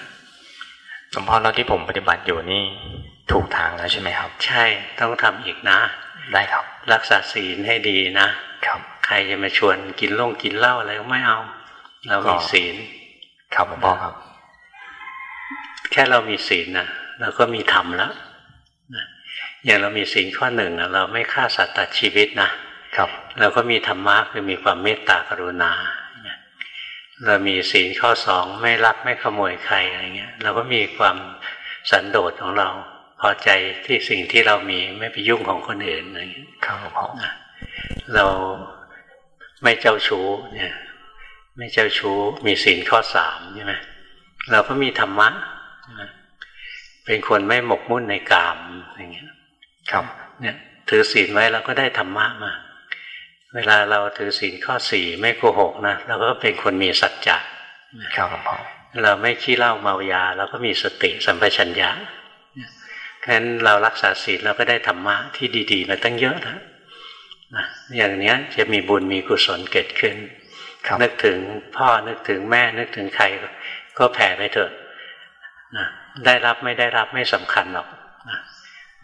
หลวงพ่อแล้วที่ผมปฏิบัติอยู่นี่ถูกทางแล้วใช่ไหมครับ ใช่ต้องทำอีกนะ ได้ครับ รักษาศีลให้ดีนะครับ ใครจะมาชวนกินล่งกินเหล้าอะไรก็ไม่เอา เรามีศีลครับหลวงพ่อครับ แค่เรามีศีลนะเราก็มีธรรมแล้ว อย่างเรามีสิ่งข้อหนึ่งเราไม่ฆ่าสัตว์ตัดชีวิตนะครับ เราก็มีธรรมะคือมีความเมตตากรุณาเรามีศีลข้อสองไม่รักไม่ขโมยใครอะไรเงี้ย เราก็มีความสันโดษของเรา พอใจที่สิ่งที่เรามีไม่ไปยุ่งของคนอื่นอะไรเงี้ยครับผมเราไม่เจ้าชู้เนี่ย ไม่เจ้าชู้มีศีลข้อสามใช่ไหมเราก็มีธรรมะเป็นคนไม่หมกมุ่นในกามอย่างเงี้ย ครับเนี่ยถือศีลไว้เราก็ได้ธรรมะมา เวลาเราถือศีลข้อสี่ไม่โกหกนะเราก็เป็นคนมีสัจจะครับพ่อเราไม่ขี้เหล้าเมายาเราก็มีสติสัมปชัญญะฉะนั้นเรารักษาศีลเราก็ได้ธรรมะที่ดี ๆ มาตั้งเยอะนะนะอย่างเนี้ยจะมีบุญมีกุศลเกิดขึ้นนึกถึงพ่อนึกถึงแม่นึกถึงใครก็แผ่ไปเถอะนะได้รับไม่ได้รับไม่สำคัญหรอก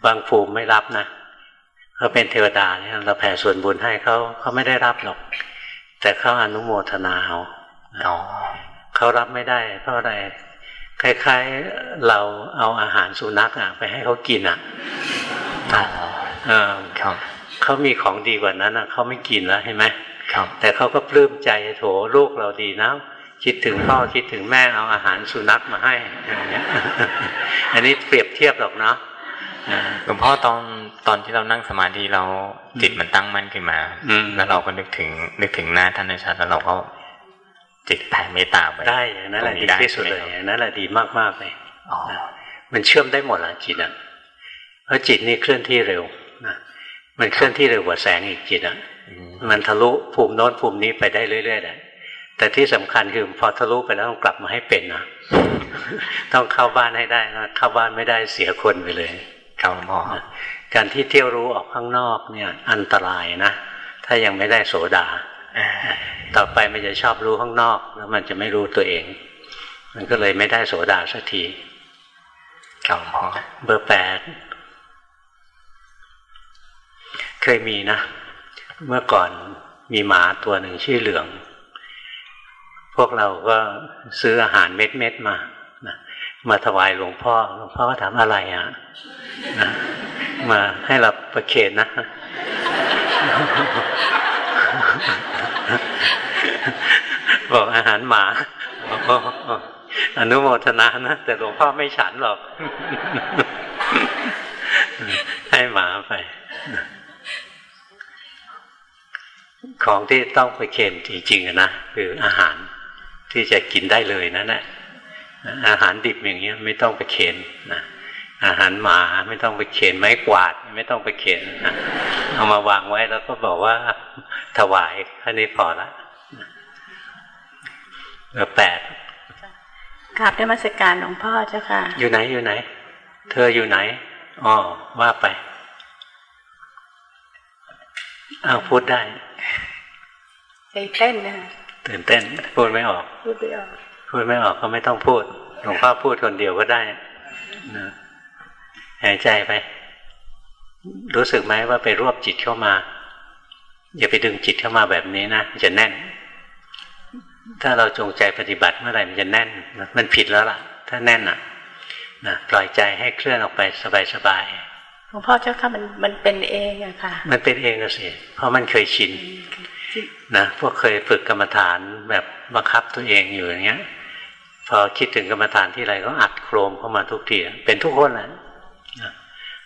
บางภูมิไม่รับนะเขาเป็นเทวดาเนี่ยเราแผ่ส่วนบุญให้เขาเขาไม่ได้รับหรอก แต่เขาอนุโมทนาเอาเขารับไม่ได้ เพราะอะไรคล้ายๆเราเอาอาหารสุนัขอะไปให้เขากินอะเขามีของดีกว่านั้นอะเขาไม่กินแล้วเห็นไหมแต่เขาก็ปลื้มใจโถลูกเราดีนะคิดถึงพ่อคิดถึงแม่เอาอาหารสุนัขมาให้อย่างเงี้ยอันนี้เปรียบเทียบหรอกเนาะ หลวงพ่อตอนตอนที่เรานั่งสมาธิเราจิตมันตั้งมั่นขึ้นมาแล้วเราก็นึกถึง นึกถึงหน้าท่านในชัดแล้วเราก็จิตแผ่เมตตาไปได้อย่างนั้นแหละดีที่สุดเลยอย่างนั้นแหละดีมากมากเลยมันเชื่อมได้หมดละจิตอะเพราะจิตนี่เคลื่อนที่เร็วนะมันเคลื่อนที่เร็วกว่าแสงอีกจิตอะมันทะลุภูมิโน้นภูมินี้ไปได้เรื่อยๆเลยแต่ที่สำคัญคือพอทะลุไปแล้วต้องกลับมาให้เป็นนะต้องเข้าบ้านให้ได้นะเข้าบ้านไม่ได้เสียคนไปเลย ครับหมอการที่เที่ยวรู้ออกข้างนอกเนี่ยอันตรายนะ ถ้ายังไม่ได้โสดา ต่อไปมันจะชอบรู้ข้างนอก แล้วมันจะไม่รู้ตัวเอง มันก็เลยไม่ได้โสดาสักทีครับหมอเบอร์แปดเคยมีนะ เมื่อก่อนมีหมาตัวหนึ่งชื่อเหลือง พวกเราก็ซื้ออาหารเม็ดๆมา มาถวายหลวงพ่อหลวงพ่อก็ถามอะไรอะนะมาให้เราประเคนนะ บอกอาหารหมาอนุโมทนานะ แต่หลวงพ่อไม่ฉันหรอก ให้หมาไป ของที่ต้องไปเคนจริงๆนะคืออาหารที่จะกินได้เลยนั่นแหละ อาหารดิบอย่างเงี้ยไม่ต้องไปเข็นนะอาหารหมาไม่ต้องไปเข็นไม้กวาด ไม่ต้องไปเข็นนะเอามาวางไว้แล้วก็บอกว่าถวายแค่นี้พอละเบอร์แปดกราบได้มาสการหลวงพ่อเจ้าค่ะ อยู่ไหนอยู่ไหน เธออยู่ไหนอ๋อว่าไปเอาพูดได้ตื่นเต้นนะตื่นเต้นพูดไม่ออกพูดไม่ออก พูดไม่ออกก็ไม่ต้องพูดหลวงพ่อพูดคนเดียวก็ได้นะหายใจไป รู้สึกไหมว่าไปรวบจิตเข้ามา อย่าไปดึงจิตเข้ามาแบบนี้นะจะแน่น ถ้าเราจงใจปฏิบัติเมื่อไหร่มันจะแน่น มันผิดแล้วล่ะ ถ้าแน่นอะนะปล่อยใจให้เคลื่อนออกไปสบายๆหลวงพ่อเจ้าค่ะมันมันเป็นเองอะค่ะ มันเป็นเองก็สิ เพราะมันเคยชินนะพวกเคยฝึกกรรมฐานแบบบังคับตัวเองอยู่อย่างเงี้ย พอคิดถึงกรรมฐานที่ไรก็อัดโครมเข้ามาทุกทีเป็นทุกคนแหละ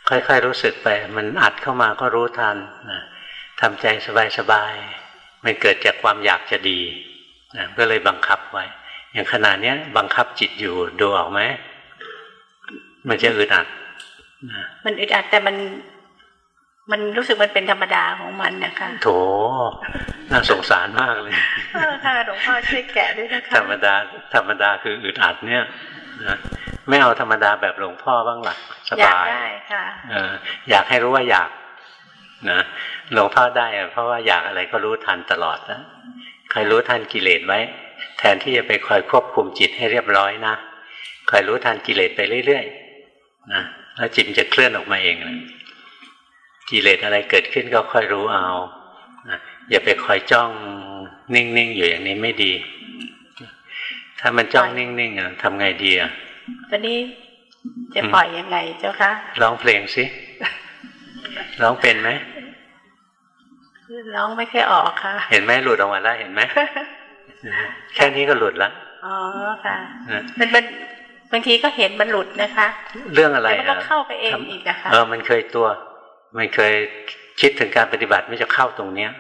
ค่อยๆรู้สึกไป มันอัดเข้ามาก็รู้ทันนะทำใจสบายๆมันเกิดจากความอยากจะดีนะก็เลยบังคับไว้ อย่างขนาดนี้บังคับจิตอยู่ดูออกไหมมันจะอึดอัดมันอึดอัดแต่มัน มันรู้สึกมันเป็นธรรมดาของมันนะคะโถน่าสงสารมากเลยค่ะหลวงพ่อช่วยแกะด้วยนะคะธรรมดา ธรรมดาคืออึดอัดเนี่ยนะไม่เอาธรรมดาแบบหลวงพ่อบ้างหรอสบายได้ค่ะอยากให้รู้ว่าอยากนะหลวงพ่อได้เพราะว่าอยากอะไรก็รู้ทันตลอดนะใครรู้ทันกิเลสไว้ แทนที่จะไปคอยควบคุมจิตให้เรียบร้อยนะคอยรู้ทันกิเลสไปเรื่อยๆนะแล้วจิตจะเคลื่อนออกมาเองเลย กิเลสอะไรเกิดขึ้นก็ค่อยรู้เอาอย่าไปคอยจ้องนิ่งๆอยู่อย่างนี้ไม่ดี ถ้ามันจ้องนิ่งๆอะทำไงดีอะตอนนี้จะปล่อยยังไงเจ้าคะร้องเพลงสิร้องเป็นไหมร้องไม่เคยออกค่ะ เห็นไหมหลุดออกมาแล้วเห็นไหมแค่นี้ก็หลุดละอ๋อค่ะมันมันบางทีก็เห็นมันหลุดนะคะ เรื่องอะไรมันก็เข้าไปเองอีกนะคะเออมันเคยตัว มันเคยคิดถึงการปฏิบัติไม่จะเข้าตรงเนี้ย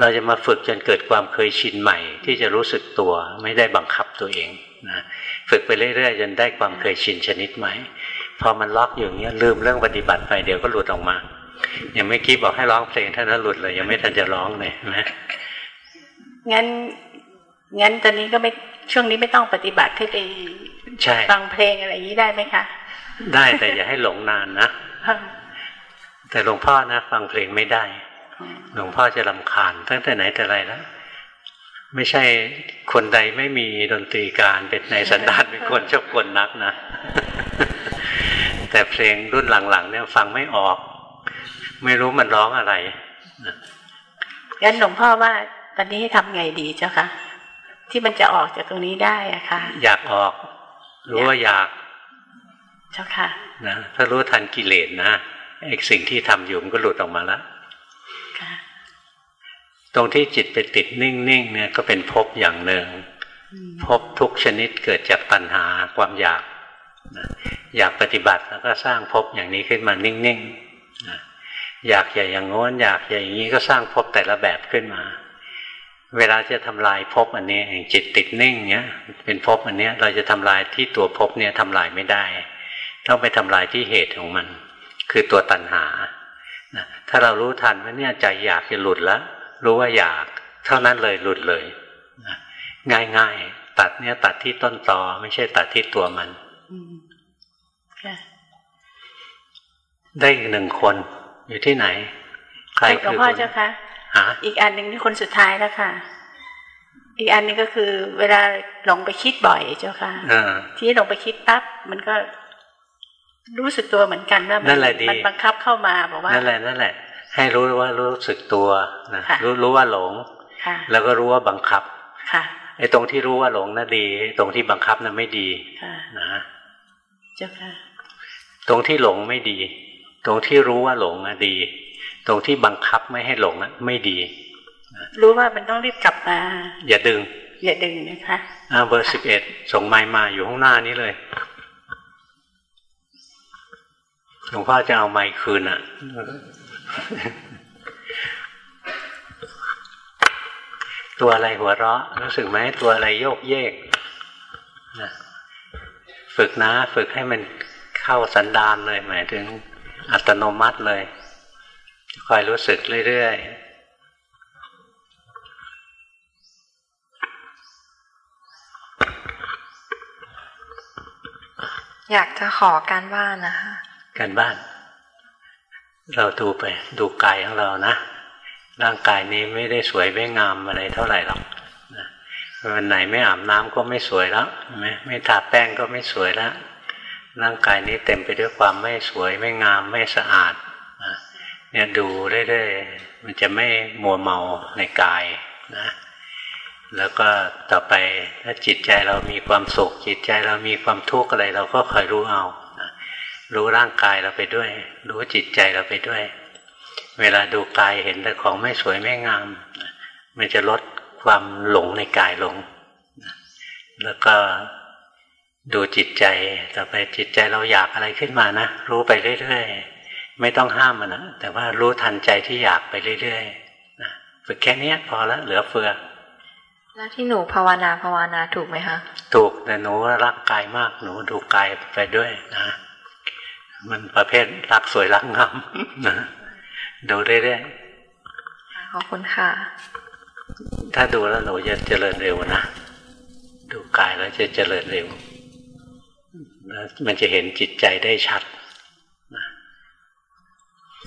เราจะมาฝึกจนเกิดความเคยชินใหม่ ที่จะรู้สึกตัวไม่ได้บังคับตัวเองนะฝึกไปเรื่อยๆจนได้ความเคยชินชนิดใหม่พอมันล็อกอยู่เนี้ยลืมเรื่องปฏิบัติไปเดี๋ยวก็หลุดออกมา อย่างเมื่อกี้บอกให้ร้องเพลงท่านั้นหลุดเลย ยังไม่ทันจะร้องเลยนะงั้นงั้นตอนนี้ก็ไม่ช่วงนี้ไม่ต้องปฏิบัติให้ไปฟังเพลงอะไรอย่างนี้ได้ไหมคะ ได้แต่อย่าให้หลงนานนะ แต่หลวงพ่อนะ ฟังเพลงไม่ได้ หลวงพ่อจะลำคาญตั้งแต่ไหนแต่ไรแล้วไม่ใช่คนใดไม่มีดนตรีการเป็นในสันดานเป็นคนชอบกลนักนะ แต่เพลงรุ่นหลังๆ เนี่ยฟังไม่ออก ไม่รู้มันร้องอะไรงั้นหลวงพ่อว่าตอนนี้ให้ทำไงดีเจ้าคะที่มันจะออกจากตรงนี้ได้อะค่ะ อยากออก รู้ว่าอยาก เจ้าค่ะนะถ้ารู้ทันกิเลสนะ ไอ้สิ่งที่ทำอยู่มันก็หลุดออกมาแล้วตรงที่จิตไปติดนิ่งๆเนี่ยก็เป็นภพอย่างหนึ่งภพทุกชนิดเกิดจากปัญหาความอยากอยากปฏิบัติแล้วก็สร้างภพอย่างนี้ขึ้นมานิ่งๆอยากใหญ่อย่างโน้นอยากใหญ่อย่างนี้ก็สร้างภพแต่ละแบบขึ้นมา เวลาจะทำลายภพอันนี้จิตติดนิ่งเนี้ยเป็นภพอันนี้เราจะทำลายที่ตัวภพเนี่ยทำลายไม่ได้ ต้องไปทำลายที่เหตุของมัน คือตัวตัณหา ถ้าเรารู้ทันว่าเนี่ยใจอยากจะหลุดแล้ว รู้ว่าอยาก เท่านั้นเลยหลุดเลย ง่ายๆตัดเนี่ยตัดที่ต้นตอไม่ใช่ตัดที่ตัวมัน ได้อีกหนึ่งคน อยู่ที่ไหน ใครคือหลวงพ่อเจ้าคะอีกอันหนึ่งที่คนสุดท้ายแล้วค่ะ อีกอันนึงก็คือ เวลาหลงไปคิดบ่อยเจ้าค่ะที่หลงไปคิดปั๊บมันก็ รู้สึกตัวเหมือนกันว่ามันบังคับเข้ามาบอกว่านั่นแหละนั่นแหละ ให้รู้ว่ารู้สึกตัวนะรู้รู้ว่าหลงแล้วก็รู้ว่าบังคับไอ้ตรงที่รู้ว่าหลงน่ะดี ตรงที่บังคับน่ะไม่ดีนะเจ้าค่ะ ตรงที่หลงไม่ดี ตรงที่รู้ว่าหลงอะดี ตรงที่บังคับไม่ให้หลงอะไม่ดี รู้ว่ามันต้องรีบกลับมา อย่าดึง อย่าดึงนะคะอ่าเบอร์สิบเอ็ดส่งไม้มาอยู่ข้างหน้านี้เลย หลวงพ่อจะเอาไม้คืนอะ ตัวอะไรหัวเราะ รู้สึกไหมตัวอะไรโยกเยกนะฝึกนะ ฝึกให้มันเข้าสันดานเลยหมายถึงอัตโนมัติเลย คอยรู้สึกเรื่อยๆอยากจะขอการบ้านนะคะ การบ้าน เราดูไป ดูกายของเรานะ ร่างกายนี้ไม่ได้สวยไม่งามอะไรเท่าไหร่หรอกวันไหนไม่อาบน้ำก็ไม่สวยแล้วไม่ไม่ทาแป้งก็ไม่สวยแล้วร่างกายนี้เต็มไปด้วยความไม่สวยไม่งามไม่สะอาดเนี่ยดูเรื่อยๆมันจะไม่มัวเมาในกายนะแล้วก็ต่อไปถ้าจิตใจเรามีความสุขจิตใจเรามีความทุกข์อะไร เราก็คอยรู้เอา รู้ร่างกายเราไปด้วย รู้จิตใจเราไปด้วย เวลาดูกายเห็นแต่ของไม่สวยไม่งาม มันจะลดความหลงในกายลง แล้วก็ดูจิตใจ ต่อไปจิตใจเราอยากอะไรขึ้นมานะ รู้ไปเรื่อยๆ ไม่ต้องห้ามมันนะ แต่ว่ารู้ทันใจที่อยากไปเรื่อยๆนะฝึกแค่นี้พอแล้วเหลือเฟือ แล้วที่หนูภาวนาภาวนาถูกไหมคะ ถูกแต่หนูรักกายมากหนูดูกายไปด้วยนะ มันประเภทรักสวยรักงามนะดูเรื่อยๆขอบคุณค่ะ ถ้าดูแล้วหนูจะเจริญเร็วนะ ดูกายแล้วจะเจริญเร็วแล้วมันจะเห็นจิตใจได้ชัด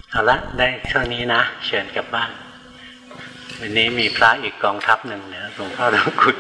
เอาละได้เท่านี้นะ เชิญกลับบ้าน วันนี้มีพระอีกกองทัพหนึ่งเนี่ยหลวงพ่อหลวงคุณ